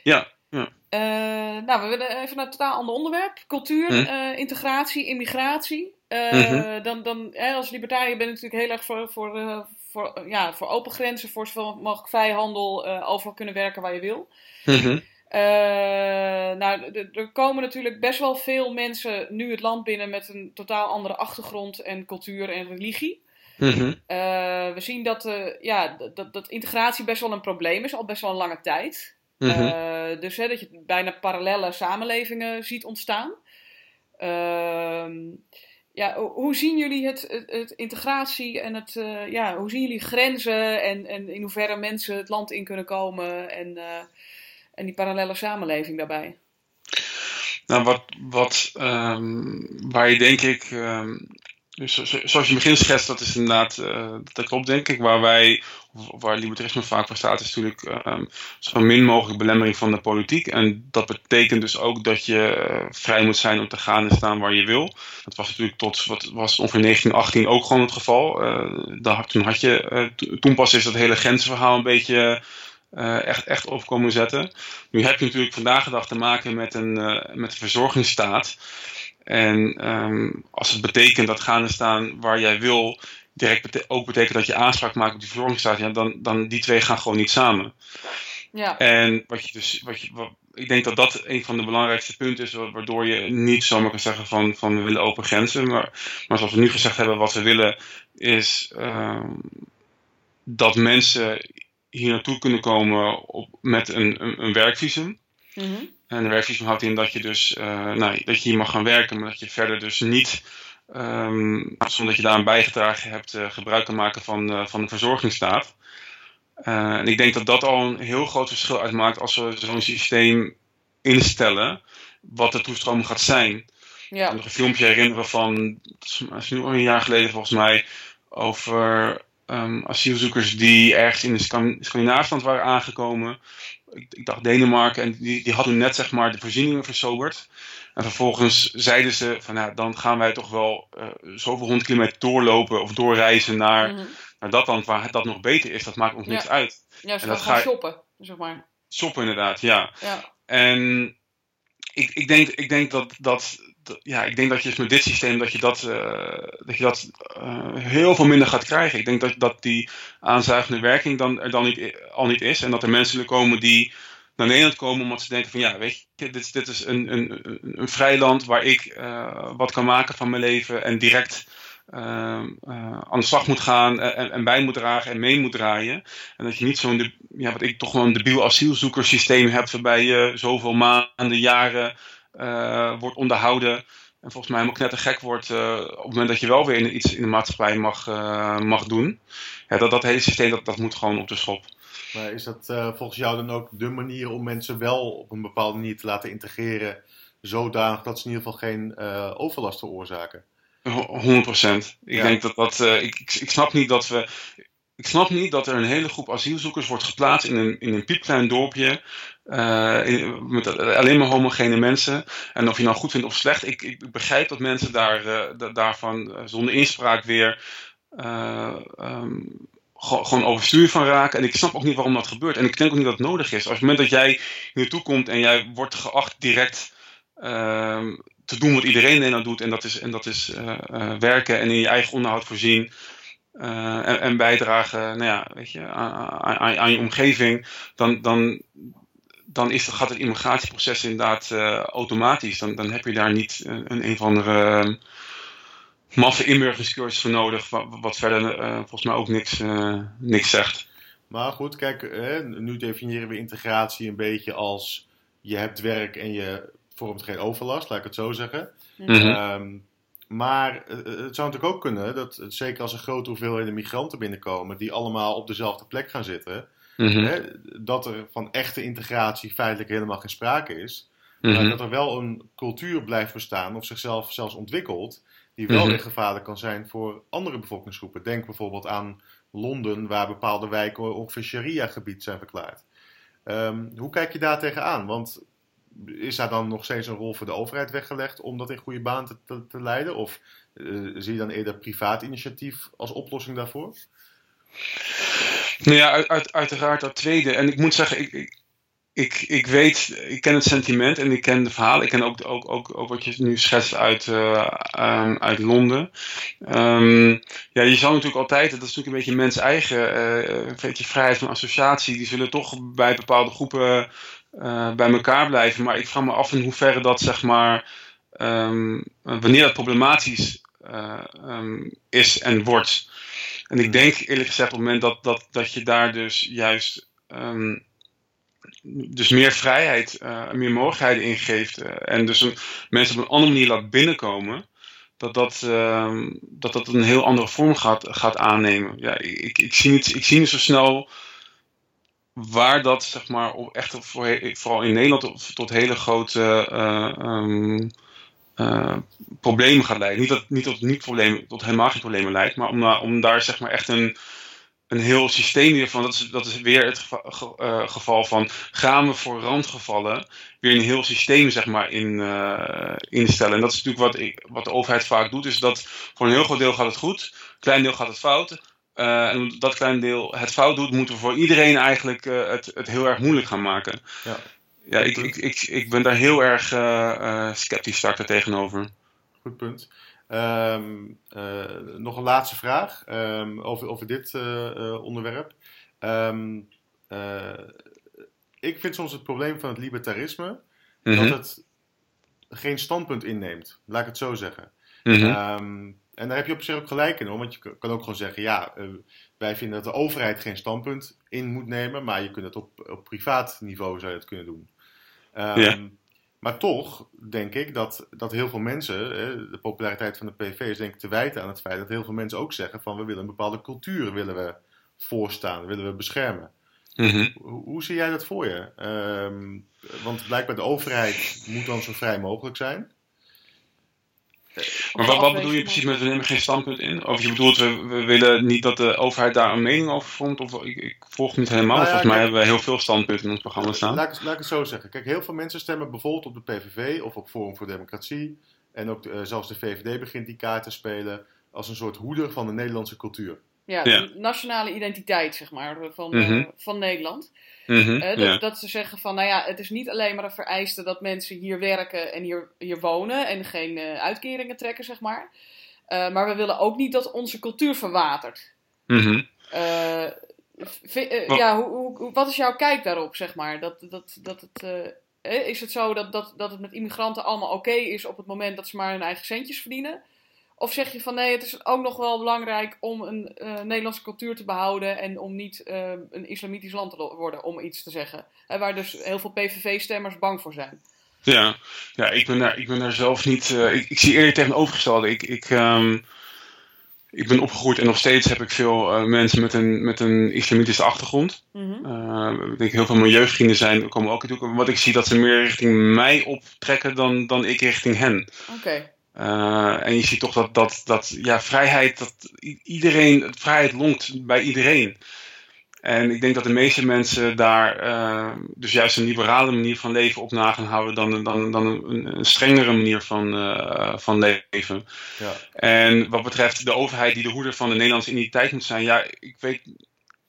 Ja, ja. Uh, nou, we willen even naar een totaal ander onderwerp. Cultuur, hm? uh, integratie, immigratie. Uh, Mhm. Dan, dan hè, als libertariër ben ik natuurlijk heel erg voor, voor, voor, ja, voor open grenzen, voor zoveel mogelijk vrijhandel, overal kunnen werken waar je wil. Mhm. nou, er komen natuurlijk best wel veel mensen nu het land binnen met een totaal andere achtergrond en cultuur en religie. Mhm. we zien dat, ja, dat, dat integratie best wel een probleem is, al best wel een lange tijd. Mhm. Uh, dus hè, dat je bijna parallele samenlevingen ziet ontstaan. Uh, ja, hoe zien jullie het, het, het integratie en het, uh, ja, hoe zien jullie grenzen en, en in hoeverre mensen het land in kunnen komen en, uh, en die parallele samenleving daarbij? Nou, wat, wat um, waar je denk ik um, dus zoals je begin schetst, dat is inderdaad, uh, dat klopt denk ik. Waar wij, waar libertarisme vaak voor staat, is natuurlijk um, zo min mogelijk belemmering van de politiek. En dat betekent dus ook dat je uh, vrij moet zijn om te gaan en staan waar je wil. Dat was natuurlijk tot, wat was ongeveer 1918 ook gewoon het geval. Uh, toen had je, toen pas is dat hele grensverhaal een beetje echt, echt opkomen zetten. Nu heb je natuurlijk vandaag de dag te maken met een, met een verzorgingsstaat. En um, als het betekent dat gaan staan waar jij wil, direct bete ook betekent dat je aanspraak maakt op die verzorgingsstaat, ja, dan, dan die twee gaan gewoon niet samen. Ja. En wat je dus, wat je, wat, ik denk dat dat een van de belangrijkste punten is, waardoor je niet zomaar kan zeggen van, van we willen open grenzen. Maar, maar zoals we nu gezegd hebben, wat we willen is um, dat mensen hier naartoe kunnen komen op, met een, een, een werkvisum. Mm -hmm. En de werkvisum houdt in dat je dus uh, nou, dat je hier mag gaan werken, maar dat je verder dus niet, um, zonder dat je daar een bijgedragen hebt, uh, gebruik kan maken van, uh, van de verzorgingsstaat. en ik denk dat dat al een heel groot verschil uitmaakt als we zo'n systeem instellen, wat de toestroom gaat zijn. Ja. Ik kan nog een filmpje herinneren van, dat is nu al een jaar geleden volgens mij, over um, asielzoekers die ergens in de Scandinavië waren aangekomen ik, ik, dacht Denemarken, en die, die hadden net zeg maar de voorzieningen versoberd. En vervolgens zeiden ze van ja, dan gaan wij toch wel uh, zoveel honderd kilometer doorlopen of doorreizen naar, mm -hmm. naar dat land waar dat nog beter is. Dat maakt ons ja. niks uit. Ja, ze en dat gaan ga shoppen, zeg maar. Shoppen inderdaad, ja. ja. En ik, ik, denk, ik denk dat, dat, ja, ik denk dat je met dit systeem dat je dat, uh, dat, je dat uh, heel veel minder gaat krijgen. Ik denk dat, dat die aanzuigende werking dan, er dan niet, al niet is. En dat er mensen komen die naar Nederland komen omdat ze denken van ja, weet je, dit, dit is een, een, een vrij land waar ik uh, wat kan maken van mijn leven en direct uh, aan de slag moet gaan en, en, bij moet dragen en mee moet draaien. En dat je niet zo'n, ja, wat ik toch wel een debiel asielzoekersysteem hebt waarbij je zoveel maanden, jaren uh, wordt onderhouden. En volgens mij helemaal knettergek wordt op het moment dat je wel weer in, iets in de maatschappij mag, mag doen. Ja, dat, dat hele systeem dat, dat moet gewoon op de schop. Maar is dat volgens jou dan ook de manier om mensen wel op een bepaalde manier te laten integreren, zodanig dat ze in ieder geval geen overlast veroorzaken? 100 procent. Ik denk dat dat. ik, ik, ik snap niet dat we ik snap niet dat er een hele groep asielzoekers wordt geplaatst in een, in een piepklein dorpje. Uh, met alleen maar homogene mensen. En of je nou goed vindt of slecht, ik, ik begrijp dat mensen daar, uh, daarvan zonder inspraak weer uh, um, gewoon overstuur van raken. En ik snap ook niet waarom dat gebeurt. En ik denk ook niet dat het nodig is. Als het moment dat jij naartoe komt en jij wordt geacht direct ehm, te doen wat iedereen Nederland doet, en dat is, en dat is werken en in je eigen onderhoud voorzien. Uh, en, en, bijdragen nou ja, weet je, aan, aan, je omgeving, dan, dan, dan is, gaat het immigratieproces inderdaad automatisch. Dan, dan heb je daar niet een, een, of andere maffe inburgerscursus voor nodig, wat, wat verder uh, volgens mij ook niks, niks zegt. Maar goed, kijk, hè, nu definiëren we integratie een beetje als je hebt werk en je vormt geen overlast, laat ik het zo zeggen. Mm -hmm. um, maar het zou natuurlijk ook kunnen, dat, zeker als er grote hoeveelheden migranten binnenkomen, die allemaal op dezelfde plek gaan zitten, mm -hmm. hè, dat er van echte integratie feitelijk helemaal geen sprake is. Mm -hmm. Maar dat er wel een cultuur blijft bestaan of zichzelf zelfs ontwikkelt, die wel mm -hmm. gevaarlijk kan zijn voor andere bevolkingsgroepen. Denk bijvoorbeeld aan Londen, waar bepaalde wijken ongeveer sharia-gebied zijn verklaard. Um, hoe kijk je daar tegenaan? Want is daar dan nog steeds een rol voor de overheid weggelegd om dat in goede baan te, te, te leiden? Of uh, zie je dan eerder privaat initiatief als oplossing daarvoor? Nou ja, uit, uit, uiteraard dat tweede. En ik moet zeggen, ik, ik, ik, ik weet, ik ken het sentiment en ik ken de verhalen. Ik ken ook, ook, ook, ook wat je nu schetst uit, uh, um, uit Londen. Um, ja, je zou natuurlijk altijd, dat is natuurlijk een beetje mens eigen, uh, een beetje vrijheid van associatie. Die zullen toch bij bepaalde groepen uh, bij elkaar blijven. Maar ik vraag me af in hoeverre dat, zeg maar, um, wanneer dat problematisch is en wordt. En ik denk eerlijk gezegd op het moment dat, dat, dat je daar dus juist um, dus meer vrijheid, uh, meer mogelijkheden in geeft. en dus mensen op een andere manier laat binnenkomen. Dat dat, dat dat een heel andere vorm gaat, gaat aannemen. Ja, ik, ik, zie niet, ik zie niet zo snel waar dat zeg maar echt voor, vooral in Nederland tot hele grote um, uh, problemen gaat leiden. Niet dat niet tot niet problemen, tot helemaal geen problemen leidt, maar om, om daar zeg maar echt een, een heel systeem weer van. Dat is, dat is weer het geval, uh, geval van gaan we voor randgevallen weer een heel systeem zeg maar in, instellen. En dat is natuurlijk wat, ik, wat de overheid vaak doet, is dat voor een heel groot deel gaat het goed, een klein deel gaat het fout. Uh, en dat klein deel het fout doet, moeten we voor iedereen eigenlijk het, het heel erg moeilijk gaan maken. Ja, ja ik, ik, ik, ik ben daar heel erg sceptisch sta tegenover. Goed punt. Um, nog een laatste vraag um, over, over dit onderwerp. Um, ik vind soms het probleem van het libertarisme mm -hmm. dat het geen standpunt inneemt. Laat ik het zo zeggen. Mm -hmm. En daar heb je op zich ook gelijk in hoor. Want je kan ook gewoon zeggen, ja, uh, wij vinden dat de overheid geen standpunt in moet nemen. Maar je kunt het op, op privaat niveau zou je het kunnen doen. Um. Maar toch denk ik dat, dat heel veel mensen, de populariteit van de PV is denk ik te wijten aan het feit dat heel veel mensen ook zeggen van we willen een bepaalde cultuur willen we voorstaan, willen we beschermen. Mm -hmm. hoe, hoe, zie jij dat voor je? Um, want blijkbaar de overheid moet dan zo vrij mogelijk zijn. Maar wat, wat, bedoel je precies met we nemen geen standpunt in? Of je bedoelt we, we willen niet dat de overheid daar een mening over vormt? Of ik, ik volg niet helemaal. Nou ja, Volgens mij hebben we heel veel standpunten in ons programma staan. Laat, laat ik het zo zeggen. Kijk, heel veel mensen stemmen bijvoorbeeld op de PVV of op Forum voor Democratie. En ook uh, zelfs de VVD begint die kaart te spelen als een soort hoeder van de Nederlandse cultuur. Ja, de nationale identiteit, zeg maar, van, mhm. van Nederland. Mhm, dat, dat, ze zeggen van, nou ja, het is niet alleen maar een vereiste dat mensen hier werken en hier, hier wonen en geen uitkeringen trekken, zeg maar. maar we willen ook niet dat onze cultuur verwatert. Mm ja, hoe, hoe, wat is jouw kijk daarop, zeg maar? Dat, dat, dat het, is het zo dat, dat, dat het met immigranten allemaal oké is op het moment dat ze maar hun eigen centjes verdienen? Of zeg je van nee, het is ook nog wel belangrijk om een uh, Nederlandse cultuur te behouden en om niet uh, een islamitisch land te worden, om iets te zeggen. Uh, waar dus heel veel PVV-stemmers bang voor zijn. Ja, ja ik, ben daar, ik ben daar zelf niet. Ik, ik, zie eerder tegenovergestelde. Ik, ik, um, ik ben opgegroeid en nog steeds heb ik veel mensen met een, met een islamitische achtergrond. Mm -hmm. ik denk heel veel mijn jeugdvrienden zijn, komen ook natuurlijk. Wat ik zie dat ze meer richting mij optrekken dan, dan ik richting hen. Oké. Uh, en je ziet toch dat, dat, dat ja, vrijheid, dat iedereen, vrijheid longt bij iedereen. En ik denk dat de meeste mensen daar uh, dus juist een liberale manier van leven op na gaan houden dan, dan, dan een, een strengere manier van, uh, van leven. Ja. En wat betreft de overheid die de hoeder van de Nederlandse identiteit moet zijn, ja, ik weet,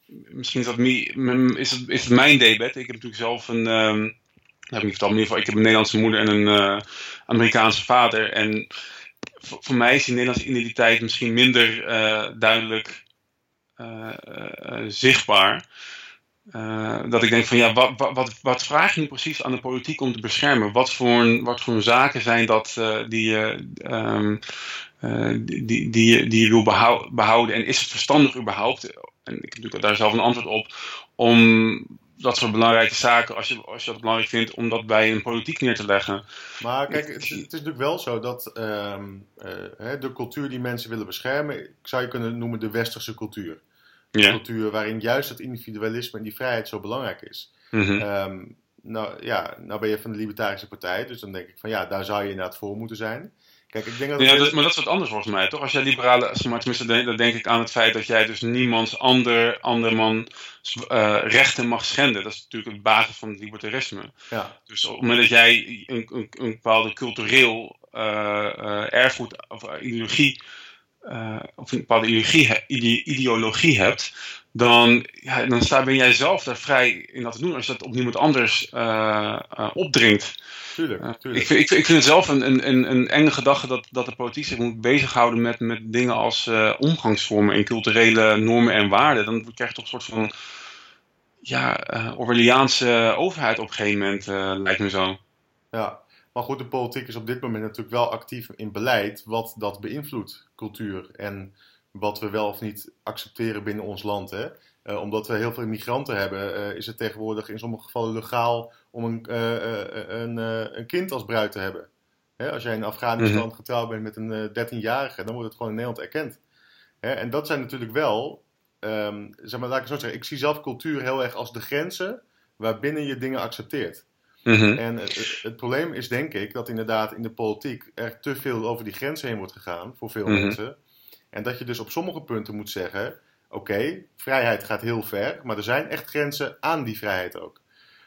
misschien is, dat me, is, het, is het mijn debet. Ik heb natuurlijk zelf een, um, heb ik ik heb een Nederlandse moeder en een uh, Amerikaanse vader. En voor, mij is die Nederlandse identiteit misschien minder duidelijk eh, eh, zichtbaar. Dat ik denk van ja, wat, wat, wat vraag je nu precies aan de politiek om te beschermen? Wat voor, wat voor zaken zijn dat die, um, uh, die, die, die, die je wil behouden? En is het verstandig überhaupt? En ik heb natuurlijk daar zelf een antwoord op. Om dat soort belangrijke zaken, als je, als je dat belangrijk vindt, om dat bij een politiek neer te leggen. Maar kijk, het, is natuurlijk wel zo dat um, uh, de cultuur die mensen willen beschermen, ik zou je kunnen noemen de westerse cultuur. De cultuur waarin juist het individualisme en die vrijheid zo belangrijk is. Mm -hmm. um, nou ja, nou ben je van de Libertarische Partij, dus dan denk ik van ja, daar zou je inderdaad voor moeten zijn. Kijk, ik denk dat ja, maar dat is wat anders volgens mij, toch? Als jij liberale, maar tenminste, dan denk ik aan het feit dat jij dus niemands ander, man uh, rechten mag schenden. Dat is natuurlijk het basis van het libertarisme. Ja. Dus op het moment dat jij een, een, een bepaalde cultureel uh, uh, erfgoed of ideologie, of een bepaalde ideologie, ideologie hebt, dan, ja, dan sta, ben jij zelf daar vrij in dat te doen als je dat op niemand anders opdringt. Tuurlijk, tuurlijk. Ik, vind, ik, ik vind het zelf een, een, een enge gedachte dat, dat de politiek zich moet bezighouden met, met dingen als uh, omgangsvormen en culturele normen en waarden. Dan krijg je toch een soort van ja, uh, Orwelliaanse overheid op een gegeven moment, uh, lijkt me zo. Ja, maar goed, de politiek is op dit moment natuurlijk wel actief in beleid wat dat beïnvloedt, cultuur en wat we wel of niet accepteren binnen ons land. Hè? Uh, omdat we heel veel migranten hebben, uh, is het tegenwoordig in sommige gevallen legaal om een, uh, een, een, kind als bruid te hebben. Hè? Als jij in Afghanistan mm -hmm. getrouwd bent met een 13-jarige, dan wordt het gewoon in Nederland erkend. Hè? En dat zijn natuurlijk wel, um, zeg maar, laat ik zo zeggen, ik zie zelf cultuur heel erg als de grenzen waarbinnen je dingen accepteert. Mm -hmm. En het, het, probleem is denk ik dat inderdaad in de politiek er te veel over die grenzen heen wordt gegaan voor veel mm -hmm. mensen. En dat je dus op sommige punten moet zeggen oké, vrijheid gaat heel ver, maar er zijn echt grenzen aan die vrijheid ook.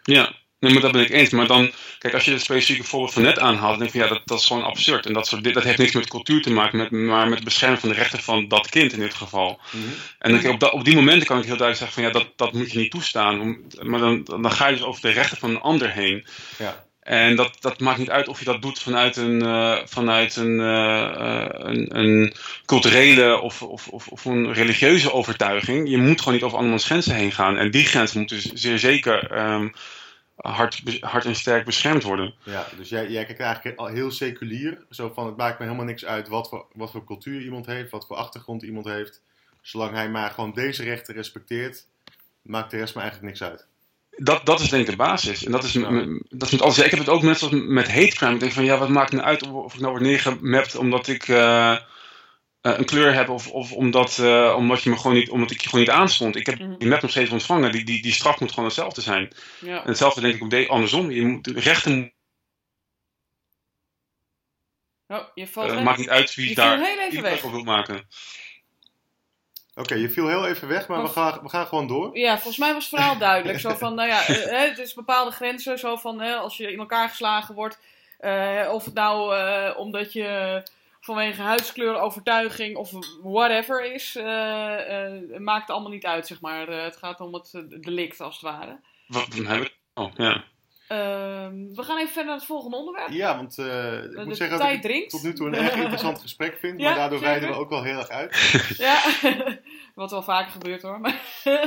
Ja, nee, maar dat ben ik eens. Maar dan, kijk, als je het specifieke voorbeeld van net aanhaalt, dan denk ik van ja, dat, dat is gewoon absurd. En dat, soort, dat heeft niks met cultuur te maken, met, maar met het beschermen van de rechten van dat kind in dit geval. Mm -hmm. En dan, op, op die momenten kan ik heel duidelijk zeggen van ja, dat, dat moet je niet toestaan. Maar dan, dan ga je dus over de rechten van een ander heen. Ja. En dat, dat maakt niet uit of je dat doet vanuit een, uh, vanuit een, uh, een, een, culturele of, of, of, of, een religieuze overtuiging. Je moet gewoon niet over andermans grenzen heen gaan. En die grenzen moeten dus zeer zeker um, hard, hard en sterk beschermd worden. Ja, dus jij, jij kijkt eigenlijk al heel seculier. Zo van, het maakt me helemaal niks uit wat voor, wat voor cultuur iemand heeft, wat voor achtergrond iemand heeft. Zolang hij maar gewoon deze rechten respecteert, maakt de rest me eigenlijk niks uit dat, dat is denk ik de basis. En dat is, dat is met alles. Ik heb het ook net zoals met hate crime. Ik denk van ja, wat maakt het nou uit of ik nou word neergemapt omdat ik uh, een kleur heb of, of omdat, uh, omdat, je me gewoon niet, omdat ik je gewoon niet aanstond. Ik heb die map nog steeds ontvangen. Die, die, die straf moet gewoon hetzelfde zijn. Ja. En hetzelfde denk ik ook de, andersom. Je moet, rechten. Oh, je valt uh, maakt niet uit wie daar iets op wil maken. Oké, je viel heel even weg, maar we, gaan, we gaan gewoon door. Ja, volgens mij was het verhaal duidelijk. Zo van, nou ja, uh, het is bepaalde grenzen. Zo van, uh, als je in elkaar geslagen wordt. Uh, of het nou omdat je vanwege huidskleur, overtuiging of whatever is, maakt allemaal niet uit, zeg maar. het gaat om het delict, als het ware. Wat hebben we? Oh, ja. Ehm, we gaan even verder naar het volgende onderwerp. Ja, want uh, ik moet zeggen dat ik tot nu toe een erg interessant gesprek vind. (laughs) maar daardoor zeker. rijden we ook wel heel erg uit. (laughs) ja, (laughs) wat wel vaker gebeurt hoor.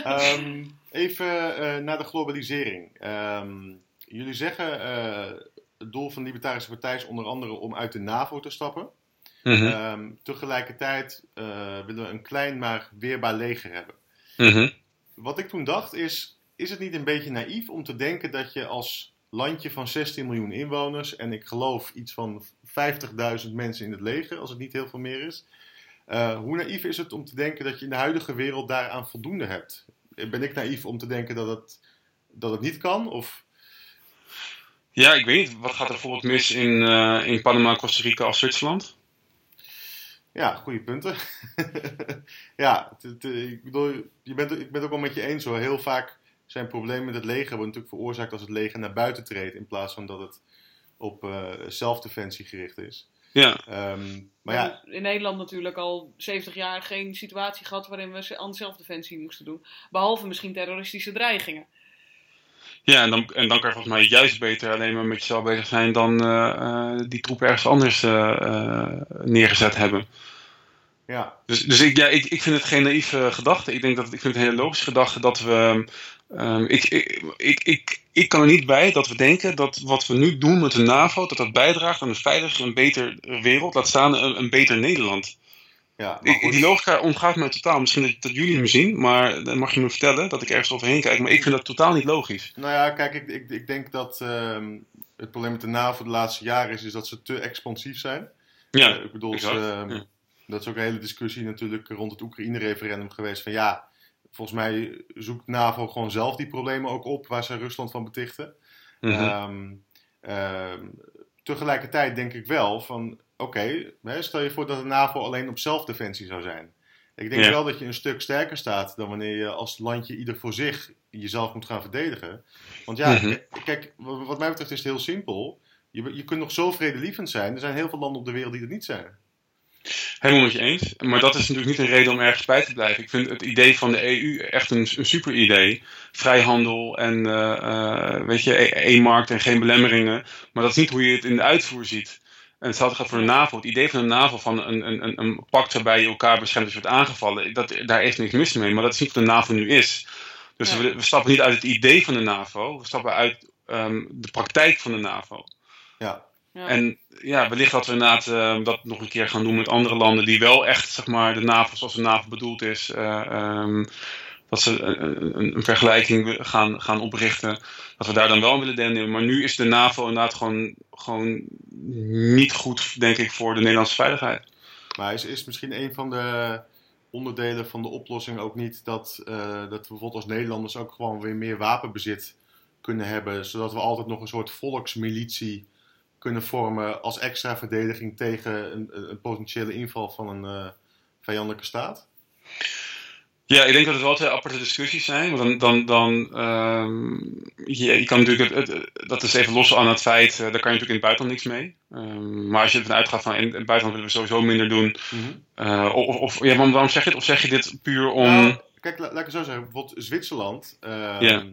um, even uh, naar de globalisering. Um, jullie zeggen, uh, het doel van de Libertarische Partij is onder andere om uit de NAVO te stappen. -hmm. tegelijkertijd willen we een klein maar weerbaar leger hebben. -hmm. Wat ik toen dacht is, is het niet een beetje naïef om te denken dat je als landje van 16 miljoen inwoners en ik geloof iets van 50.000 mensen in het leger, als het niet heel veel meer is. Uh, hoe naïef is het om te denken dat je in de huidige wereld daaraan voldoende hebt? Ben ik naïef om te denken dat het, dat het niet kan? Of... Ja, ik weet niet. Wat gaat er bijvoorbeeld mis in, uh, in Panama, Costa Rica of Zwitserland? Ja, goede punten. (laughs) ja, ik bedoel, je bent, ik ben het ook wel met je eens hoor. Heel vaak zijn problemen met het leger worden natuurlijk veroorzaakt als het leger naar buiten treedt. In plaats van dat het op uh, zelfdefensie gericht is. Ja. Um, maar ja. In Nederland natuurlijk al 70 jaar geen situatie gehad waarin we aan zelfdefensie moesten doen. Behalve misschien terroristische dreigingen. Ja, en dan, en dan kan je volgens mij juist beter alleen maar met jezelf bezig zijn dan uh, uh, die troepen ergens anders uh, neergezet hebben. Ja. Dus, dus ik, ja, ik, ik vind het geen naïeve gedachte. Ik denk dat ik vind het een hele logische gedachte dat we Um, ik, ik, ik, ik, ik kan er niet bij dat we denken dat wat we nu doen met de NAVO, dat dat bijdraagt aan een veiliger en beter wereld, laat staan een, een beter Nederland. Ja, ik, die logica ontgaat me totaal. Misschien dat, dat, jullie me zien, maar dan mag je me vertellen dat ik ergens overheen kijk. Maar ik vind dat totaal niet logisch. Nou ja, kijk, ik, ik, ik denk dat um, het probleem met de NAVO de laatste jaren is, is dat ze te expansief zijn. Ja, uh, ik bedoel, ze, ja. dat is ook een hele discussie natuurlijk rond het Oekraïne-referendum geweest. Van ja, volgens mij zoekt NAVO gewoon zelf die problemen ook op waar ze Rusland van betichten. Mm tegelijkertijd denk ik wel van, oké, okay, stel je voor dat de NAVO alleen op zelfdefensie zou zijn. Ik denk wel dat je een stuk sterker staat dan wanneer je als landje ieder voor zich jezelf moet gaan verdedigen. Want ja, mhm. kijk, wat mij betreft is het heel simpel. Je, je kunt nog zo vredelievend zijn. Er zijn heel veel landen op de wereld die dat niet zijn. Helemaal met je eens. Maar dat is natuurlijk niet een reden om ergens bij te blijven. Ik vind het idee van de EU echt een, een super idee. Vrijhandel en uh, uh, weet je, e-, één markt en geen belemmeringen. Maar dat is niet hoe je het in de uitvoer ziet. En hetzelfde gaat voor de NAVO. Het idee van de NAVO van een, een, een pact waarbij je elkaar beschermt als je wordt aangevallen, dat, daar is niks mis mee. Maar dat is niet wat de NAVO nu is. Dus we, we, stappen niet uit het idee van de NAVO, we stappen uit um, de praktijk van de NAVO. Ja. En ja, wellicht dat we inderdaad uh, dat nog een keer gaan doen met andere landen die wel echt, zeg maar, de NAVO zoals de NAVO bedoeld is, uh, um, dat ze een, een, een, vergelijking gaan, gaan oprichten, dat we daar dan wel aan willen deelnemen. Maar nu is de NAVO inderdaad gewoon, gewoon niet goed, denk ik, voor de Nederlandse veiligheid. Maar is, is misschien een van de onderdelen van de oplossing ook niet dat, uh, dat we bijvoorbeeld als Nederlanders ook gewoon weer meer wapenbezit kunnen hebben, zodat we altijd nog een soort volksmilitie kunnen vormen als extra verdediging tegen een, een potentiële inval van een uh, vijandelijke staat? Ja, ik denk dat het wel twee aparte discussies zijn. Want dan, dan, dan um, je, je, kan natuurlijk, het, het, dat is even los aan het feit, uh, daar kan je natuurlijk in het buitenland niks mee. Um, maar als je ervan uitgaat van in, het buitenland willen we sowieso minder doen. Mm -hmm. uh, of, of, ja, waarom zeg je dit? Of zeg je dit puur om. Nou, kijk, laat ik het zo zeggen. Bijvoorbeeld Zwitserland uh, yeah.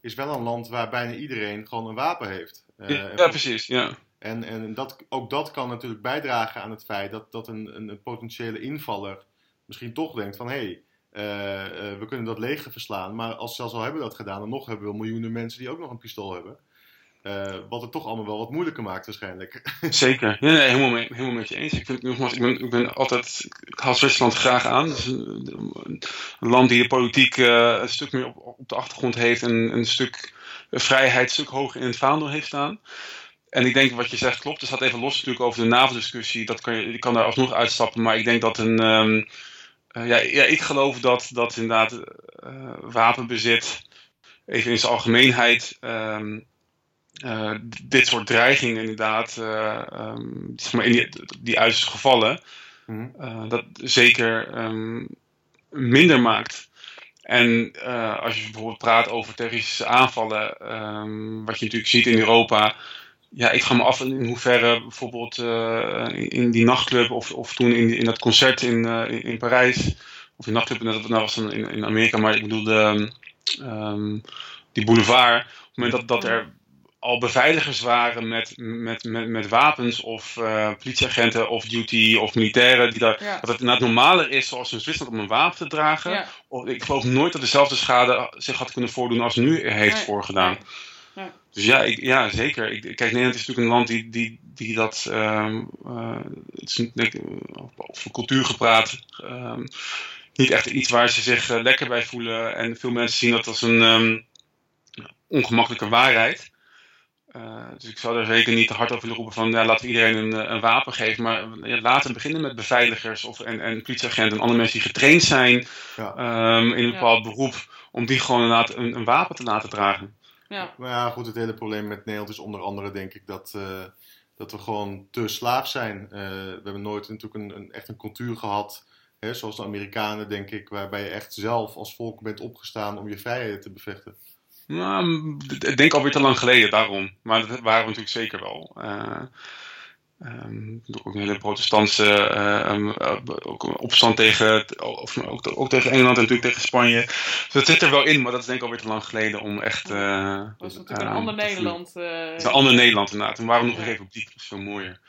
is wel een land waar bijna iedereen gewoon een wapen heeft. ja, ja precies. Ja. En, en dat, ook dat kan natuurlijk bijdragen aan het feit dat, dat een, een, potentiële invaller misschien toch denkt van hé, hey, uh, uh, we kunnen dat leger verslaan. Maar als zelfs al hebben we dat gedaan, dan nog hebben we miljoenen mensen die ook nog een pistool hebben. Uh, wat het toch allemaal wel wat moeilijker maakt waarschijnlijk. (laughs) Zeker, ja, nee, helemaal, mee, helemaal met je eens. Ik, vind, nogmaals, ik, ben, ik ben altijd, ik haal Zwitserland graag aan. Een, een, land die de politiek een stuk meer op, op de achtergrond heeft en een stuk vrijheid, een stuk hoger in het vaandel heeft staan. En ik denk wat je zegt klopt. Het staat even los natuurlijk over de NAVO-discussie. Dat kan je, je kan daar alsnog uitstappen. Maar ik denk dat een. Um, uh, ja, ja, ik geloof dat, dat inderdaad uh, wapenbezit, even in zijn algemeenheid, um, uh, dit soort dreigingen inderdaad, um, maar in die, die uiterste gevallen, mm -hmm. dat zeker minder maakt. En als je bijvoorbeeld praat over terroristische aanvallen, wat je natuurlijk ziet in Europa ja, ik ga me af in hoeverre bijvoorbeeld in die nachtclub of, of toen in, in dat concert in, in, in Parijs, of in nachtclub, dat was dan in, in Amerika, maar ik bedoel de, um, die boulevard, op het moment dat, dat er al beveiligers waren met, met, met, met wapens of uh, politieagenten of duty of militairen. Die daar, Dat het inderdaad normaler is zoals in Zwitserland om een wapen te dragen. Of, ik geloof nooit dat dezelfde schade zich had kunnen voordoen als nu heeft nee. voorgedaan. Nee. Dus ja, ik, ja zeker. Ik, kijk, Nederland is natuurlijk een land die, die, die dat. Um, uh, het is ik, over cultuur gepraat. Um, niet echt iets waar ze zich uh, lekker bij voelen. En veel mensen zien dat als een um, ongemakkelijke waarheid. Uh, dus ik zou er zeker niet te hard over willen roepen van ja, laten we iedereen een, eh, een wapen geven. Maar ja, laten we beginnen met beveiligers of, en, en politieagenten en andere mensen die getraind zijn ja. um, in een bepaald ja. beroep. Om die gewoon inderdaad een, een wapen te laten dragen. Ja. Maar ja, goed, het hele probleem met Nederland is onder andere denk ik dat, uh, dat we gewoon te slaaf zijn. we hebben nooit natuurlijk een, een, echt een cultuur gehad, hè, zoals de Amerikanen denk ik, waarbij je echt zelf als volk bent opgestaan om je vrijheden te bevechten. Nou, ik denk alweer te lang geleden, daarom. Maar dat waren we natuurlijk zeker wel. Uh, um, ook een hele protestantse uh, opstand tegen, of, ook, ook, tegen Engeland en natuurlijk tegen Spanje. Dus dat zit er wel in, maar dat is denk ik alweer te lang geleden om echt... Uh, dat was natuurlijk een ander Nederland. Het is een ander Nederland inderdaad. En waarom nog een republiek? Dat is veel mooier.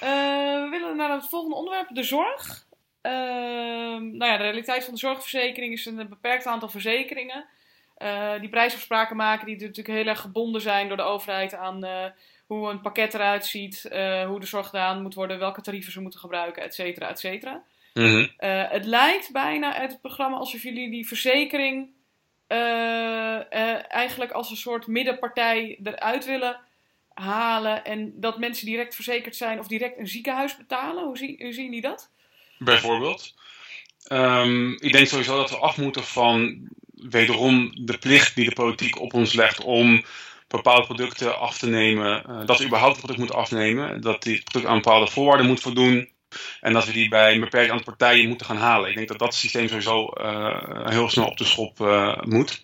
we willen naar het volgende onderwerp, de zorg. Ehm, nou ja, de realiteit van de zorgverzekering is een beperkt aantal verzekeringen. Die prijsafspraken maken die natuurlijk heel erg gebonden zijn door de overheid aan hoe een pakket eruit ziet, uh, hoe de zorg gedaan moet worden, welke tarieven ze moeten gebruiken, et cetera, et cetera. Mm -hmm. het lijkt bijna uit het programma alsof jullie die verzekering eigenlijk als een soort middenpartij eruit willen halen en dat mensen direct verzekerd zijn of direct een ziekenhuis betalen. Hoe, zie, hoe zien jullie dat? Bijvoorbeeld. Um, ik denk sowieso dat we af moeten van wederom de plicht die de politiek op ons legt om bepaalde producten af te nemen. Uh, dat we überhaupt een product moeten afnemen. Dat die product aan bepaalde voorwaarden moet voldoen. En dat we die bij een beperkt aantal partijen moeten gaan halen. Ik denk dat dat systeem sowieso uh, heel snel op de schop uh, moet.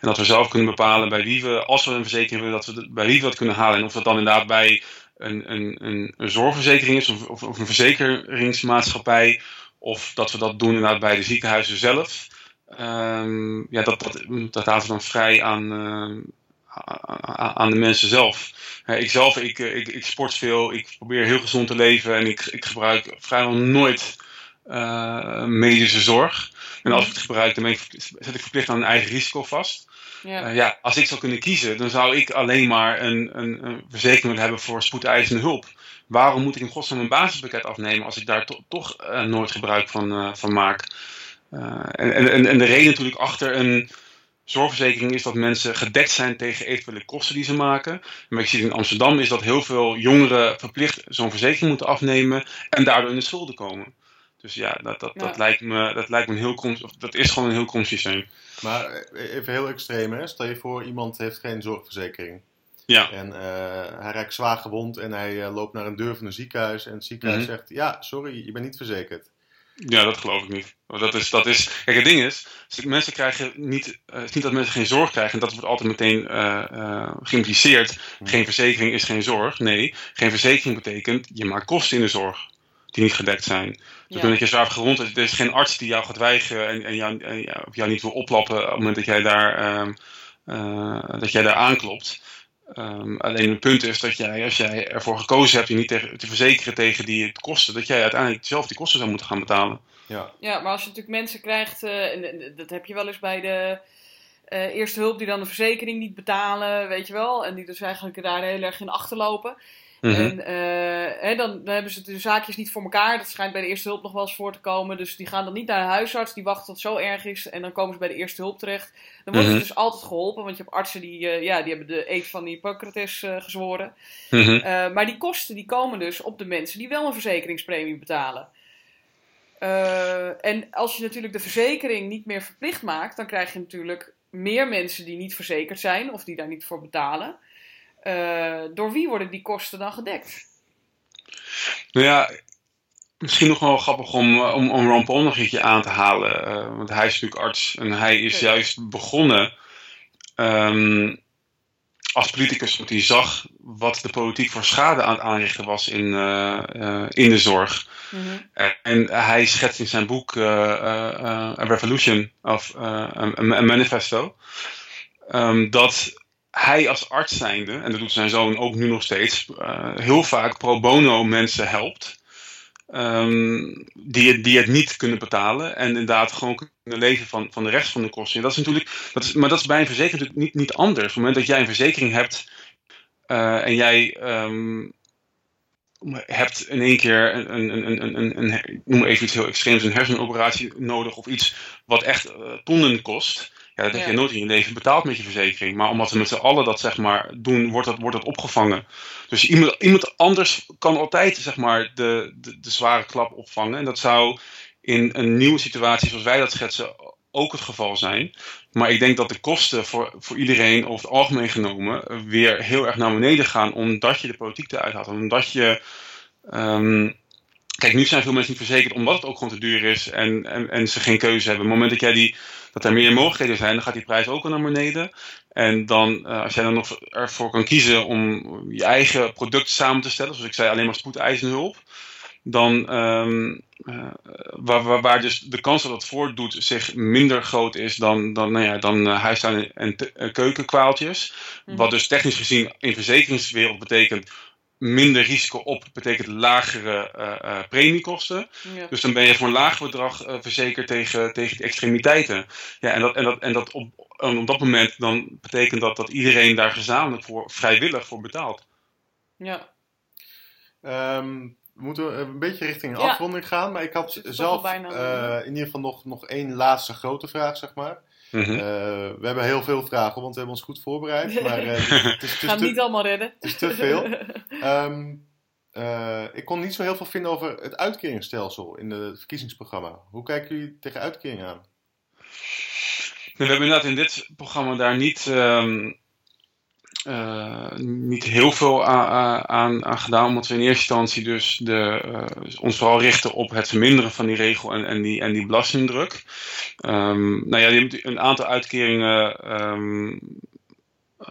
En dat we zelf kunnen bepalen bij wie we, als we een verzekering willen, dat we bij wie we dat kunnen halen. En of dat dan inderdaad bij een, een, een, zorgverzekering is of, of, een verzekeringsmaatschappij. Of dat we dat doen inderdaad bij de ziekenhuizen zelf. Um, ja, dat, dat, dat laten we dan vrij aan, uh, aan de mensen zelf. ik zelf, ik, ik, ik, sport veel, ik probeer heel gezond te leven en ik, ik gebruik vrijwel nooit uh, medische zorg. En als ik het gebruik, dan ik, zet ik verplicht aan een eigen risico vast. Ja. Uh, ja, als ik zou kunnen kiezen, dan zou ik alleen maar een, een, een verzekering willen hebben voor spoedeisende hulp. Waarom moet ik in godsnaam een basispakket afnemen als ik daar to toch uh, nooit gebruik van, van maak? En, en, en de reden natuurlijk achter een zorgverzekering is dat mensen gedekt zijn tegen eventuele kosten die ze maken. Maar ik zie in Amsterdam is dat heel veel jongeren verplicht zo'n verzekering moeten afnemen en daardoor in de schulden komen. Dus ja, dat, dat, dat, lijkt, me, dat lijkt me een heel dat is gewoon een heel krom systeem. Maar eh, even heel extreem, hè? stel je voor iemand heeft geen zorgverzekering. Ja. En uh, hij raakt zwaar gewond en hij uh, loopt naar een deur van een ziekenhuis en het ziekenhuis mm -hmm. zegt, ja, sorry, je bent niet verzekerd. Ja, dat geloof ik niet. Dat is, dat is, kijk, het ding is, mensen krijgen niet, uh, het is niet dat mensen geen zorg krijgen, en dat wordt altijd meteen uh, uh, geïmpliceerd. Geen verzekering is geen zorg. Nee, geen verzekering betekent, je maakt kosten in de zorg die niet gedekt zijn. Dus ja. dat je zwaar gewond is, er is geen arts die jou gaat weigeren en, en, jou, en jou niet wil oplappen op het moment dat jij daar, dat jij daar aanklopt. Um, alleen het punt is dat jij, als jij ervoor gekozen hebt je niet te verzekeren tegen die kosten, dat jij uiteindelijk zelf die kosten zou moeten gaan betalen. Ja, ja maar als je natuurlijk mensen krijgt, uh, en dat heb je wel eens bij de uh, eerste hulp, die dan de verzekering niet betalen, weet je wel, en die dus eigenlijk daar heel erg in achterlopen. Mm -hmm. En uh, hè, dan, dan, hebben ze de zaakjes niet voor elkaar. Dat schijnt bij de eerste hulp nog wel eens voor te komen. Dus die gaan dan niet naar een huisarts. Die wachten tot het zo erg is. En dan komen ze bij de eerste hulp terecht. Dan worden mm -hmm. ze dus altijd geholpen. Want je hebt artsen die, uh, ja, die hebben de eet van Hippocrates uh, gezworen. Mm -hmm. maar die kosten die komen dus op de mensen die wel een verzekeringspremie betalen. en als je natuurlijk de verzekering niet meer verplicht maakt. Dan krijg je natuurlijk meer mensen die niet verzekerd zijn. Of die daar niet voor betalen. Uh, door wie worden die kosten dan gedekt? Nou ja, misschien nog wel grappig om, om, om Ron Paul nog een aan te halen. Uh, want hij is natuurlijk arts en hij is juist begonnen um, als politicus, want hij zag wat de politiek voor schade aan het aanrichten was in, in de zorg. Mhm. En hij schetst in zijn boek A Revolution of een Manifesto um, dat hij als arts zijnde, en dat doet zijn zoon ook nu nog steeds, heel vaak pro bono mensen helpt. Um, die, die het niet kunnen betalen en inderdaad gewoon kunnen leven van, van de rest van de kosten. En dat is natuurlijk, dat is, maar dat is bij een verzekering natuurlijk niet, niet anders. Op het moment dat jij een verzekering hebt uh, en jij um, hebt in één keer een, een, een, een, een, noem even iets heel extreems, een hersenoperatie nodig of iets wat echt uh, tonnen kost. Ja, dat heb je nooit in je leven betaald met je verzekering. Maar omdat we met z'n allen dat zeg maar doen, wordt dat, wordt dat opgevangen. Dus iemand, iemand anders kan altijd zeg maar de, de, de zware klap opvangen. En dat zou in een nieuwe situatie zoals wij dat schetsen ook het geval zijn. Maar ik denk dat de kosten voor, voor iedereen over het algemeen genomen weer heel erg naar beneden gaan. Omdat je de politiek eruit haalt. Omdat je... Um, Kijk, nu zijn veel mensen niet verzekerd omdat het ook gewoon te duur is en, en, en ze geen keuze hebben. Op het moment dat, jij die, dat er meer mogelijkheden zijn, dan gaat die prijs ook al naar beneden. En dan, uh, als jij dan nog ervoor kan kiezen om je eigen product samen te stellen, zoals ik zei, alleen maar spoedeisenhulp, dan um, uh, waar, waar, waar, dus de kans dat het voordoet zich minder groot is dan, dan, nou ja, dan uh, huistuin- en keukenkwaaltjes. Mm Wat dus technisch gezien in verzekeringswereld betekent minder risico op betekent lagere uh, premiekosten. Dus dan ben je voor een laag bedrag uh, verzekerd tegen, tegen de extremiteiten. Ja, en dat, en dat, en dat op, op dat moment dan betekent dat dat iedereen daar gezamenlijk voor vrijwillig voor betaalt. Ja. Um, we moeten een beetje richting een afronding gaan, maar ik had zelf in ieder geval nog, nog één laatste grote vraag, zeg maar. Mhm. Eh, we hebben heel veel vragen, want we hebben ons goed voorbereid. Maar uh, het is, het (laughs) niet allemaal redden. Het is te veel. Um, (laughs) uh, ik kon niet zo heel veel vinden over het uitkeringsstelsel in het verkiezingsprogramma. Hoe kijken jullie tegen uitkeringen aan? We hebben inderdaad in dit programma daar niet um, uh, niet heel veel aan, aan, aan, gedaan, omdat we in eerste instantie dus de, uh, ons vooral richten op het verminderen van die regel en, en, die, en die belastingdruk. Um, nou ja, je hebt een aantal uitkeringen. Um, uh,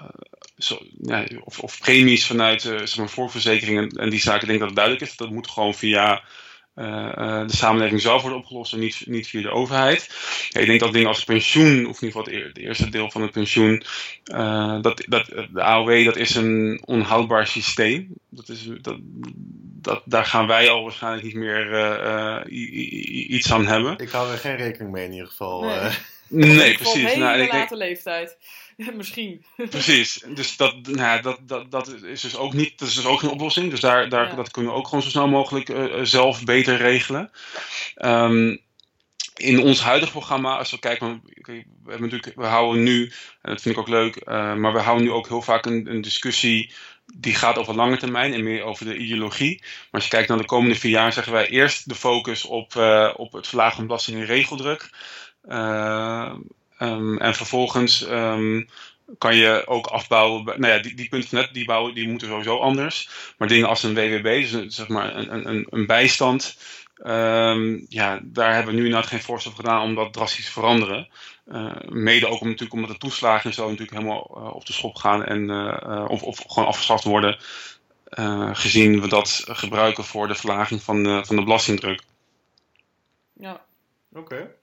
zo, ja, of, of, premies vanuit zeg maar, voorverzekeringen en die zaken, ik denk dat het duidelijk is. Dat moet gewoon via de samenleving zelf wordt opgelost en niet, niet via de overheid. Ja, ik denk dat dingen als pensioen, of in ieder geval het, eerste deel van het pensioen, uh, dat, dat, de AOW, dat is een onhoudbaar systeem. Dat is, dat, dat, daar gaan wij al waarschijnlijk niet meer uh, iets aan hebben. Ik hou er geen rekening mee in ieder geval. Nee, nee precies. Een hele nou, late leeftijd. (laughs) Misschien. Precies. Dus dat, nou, dat, dat, dat is dus ook niet, dat is dus ook geen oplossing. Dus daar, daar, dat kunnen we ook gewoon zo snel mogelijk uh, zelf beter regelen. Um, in ons huidige programma, als we kijken, we, hebben natuurlijk, we houden nu, en dat vind ik ook leuk, uh, maar we houden nu ook heel vaak een, een, discussie die gaat over lange termijn en meer over de ideologie. Maar als je kijkt naar de komende vier jaar, zeggen wij eerst de focus op, uh, op het verlagen van belasting en regeldruk. Uh, Um, en vervolgens um, kan je ook afbouwen. Nou ja, die, die punten net, die, bouwen, die moeten sowieso anders. Maar dingen als een WWB, dus zeg maar een, een, een bijstand. Um, ja, daar hebben we nu inderdaad geen voorstel voor gedaan om dat drastisch te veranderen. Uh, mede ook om, natuurlijk, omdat de toeslagen en zo natuurlijk helemaal uh, op de schop gaan en, uh, of, of gewoon afgeschaft worden. gezien we dat gebruiken voor de verlaging van, van de belastingdruk. Ja. Oké.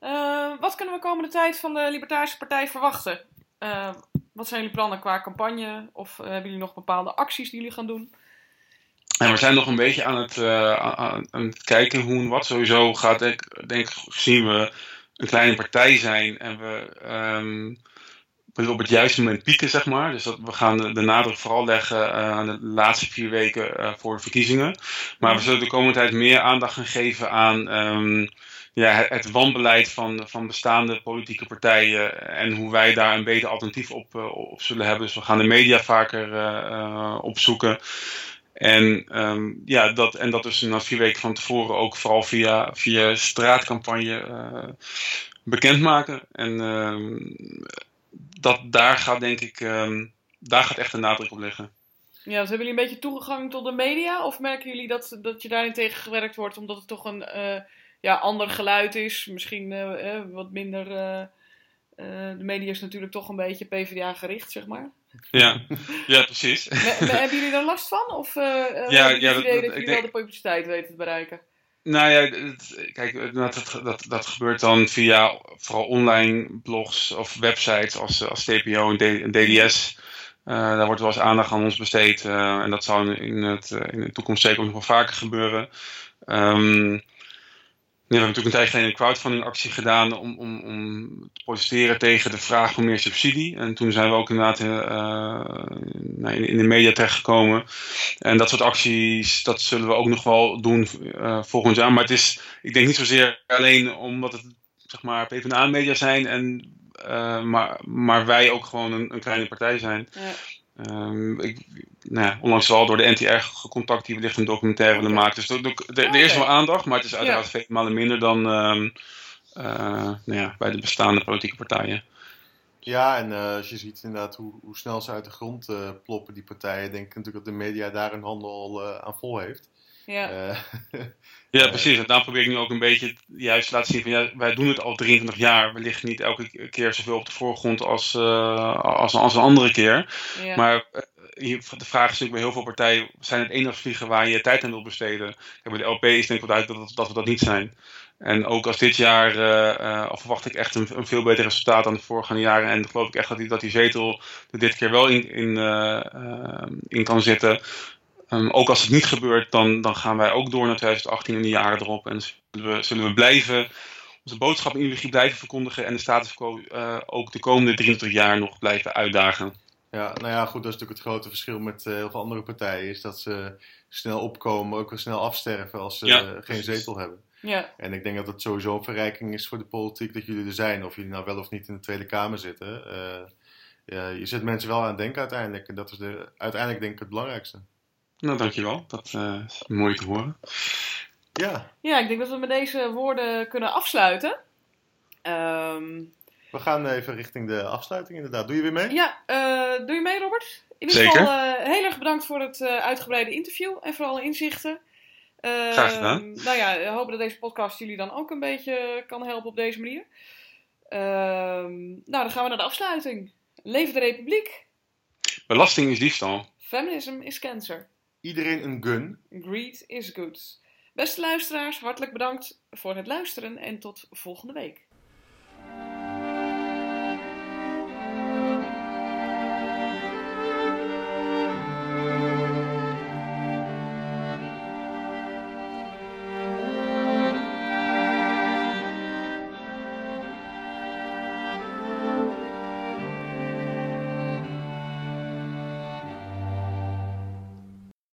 Uh, wat kunnen we komende tijd van de Libertarische Partij verwachten? Uh, wat zijn jullie plannen qua campagne? Of uh, hebben jullie nog bepaalde acties die jullie gaan doen? En we zijn nog een beetje aan het, aan, aan, het kijken hoe en wat. Sowieso gaat, denk, denk gezien we een kleine partij zijn en we um, op het juiste moment pieken, zeg maar. Dus dat we gaan de, nadruk vooral leggen aan de laatste vier weken voor de verkiezingen. Maar we zullen de komende tijd meer aandacht gaan geven aan. Um, ja, het wanbeleid van, van bestaande politieke partijen en hoe wij daar een beter alternatief op, uh, op zullen hebben. Dus we gaan de media vaker uh, opzoeken. En, um, ja, dat, en dat dus na vier weken van tevoren ook vooral via, via straatcampagne uh, bekendmaken. En um, dat, daar gaat denk ik, um, daar gaat echt een nadruk op liggen. Ja, dus hebben jullie een beetje toegang tot de media? Of merken jullie dat, dat je daarin tegengewerkt wordt omdat het toch een ja, ander geluid is. Misschien uh, wat minder. Uh, de media is natuurlijk toch een beetje PvdA gericht, zeg maar. Ja, ja precies. (laughs) hebben jullie er last van? Of ja, ja, dat, dat, dat jullie wel de publiciteit weten te bereiken? Nou ja, kijk, dat, dat, dat gebeurt dan via vooral online blogs of websites als, als TPO en DDS. Uh, daar wordt wel eens aandacht aan ons besteed. Uh, en dat zal in, het, in de toekomst zeker nog wel vaker gebeuren. Um, we hebben natuurlijk een tijd geleden een crowdfunding actie gedaan om, om, om te protesteren tegen de vraag voor meer subsidie. En toen zijn we ook inderdaad in, in, de media terechtgekomen. En dat soort acties, dat zullen we ook nog wel doen uh, volgend jaar. Maar het is, ik denk niet zozeer alleen omdat het zeg maar PvdA-media zijn, en, uh, maar, maar wij ook gewoon een, een kleine partij zijn. Ja. Um, ik, nou ja, onlangs wel door de NTR gecontact die wellicht een documentaire willen maken. Dus er is wel aandacht, maar het is uiteraard ja. vele malen minder dan um, uh, nou ja, bij de bestaande politieke partijen. Ja, en uh, als je ziet inderdaad hoe, hoe snel ze uit de grond uh, ploppen, die partijen, denk ik natuurlijk dat de media daar een handel aan vol heeft. Ja. (laughs) ja, precies. En daarom probeer ik nu ook een beetje juist te laten zien van ja, wij doen het al 23 jaar. We liggen niet elke keer zoveel op de voorgrond als, als, als een andere keer. Ja. Maar de vraag is natuurlijk bij heel veel partijen: zijn het enige vliegen waar je tijd aan wil besteden? bij de LP is denk ik wel duidelijk dat, dat we dat niet zijn. En ook als dit jaar uh, uh, verwacht ik echt een, een, veel beter resultaat dan de vorige jaren. En geloof ik echt dat die, dat die zetel er dit keer wel in, in, uh, in kan zitten. Um, ook als het niet gebeurt, dan, dan gaan wij ook door naar 2018 en de jaren erop. En zullen we, zullen we blijven onze boodschap in ideologie blijven verkondigen en de status quo ook de komende 23 jaar nog blijven uitdagen. Ja, nou ja, goed, dat is natuurlijk het grote verschil met uh, heel veel andere partijen. Is dat ze snel opkomen, ook weer snel afsterven als ze uh, geen zetel hebben. Ja. En ik denk dat het sowieso een verrijking is voor de politiek dat jullie er zijn. Of jullie nou wel of niet in de Tweede Kamer zitten. Uh, je zet mensen wel aan het denken uiteindelijk. En dat is de, uiteindelijk denk ik het belangrijkste. Nou, dankjewel. Dat is mooi te horen. Ja. Ja, ik denk dat we met deze woorden kunnen afsluiten. Um, we gaan even richting de afsluiting inderdaad. Doe je weer mee? Ja, uh, doe je mee Robert? In ieder Zeker. geval uh, heel erg bedankt voor het uh, uitgebreide interview en voor alle inzichten. Graag gedaan. Nou ja, we hopen dat deze podcast jullie dan ook een beetje kan helpen op deze manier. Ehm, nou, dan gaan we naar de afsluiting. Leven de Republiek. Belasting is diefstal. Feminism is cancer. Iedereen een gun. Greed is good. Beste luisteraars, hartelijk bedankt voor het luisteren en tot volgende week.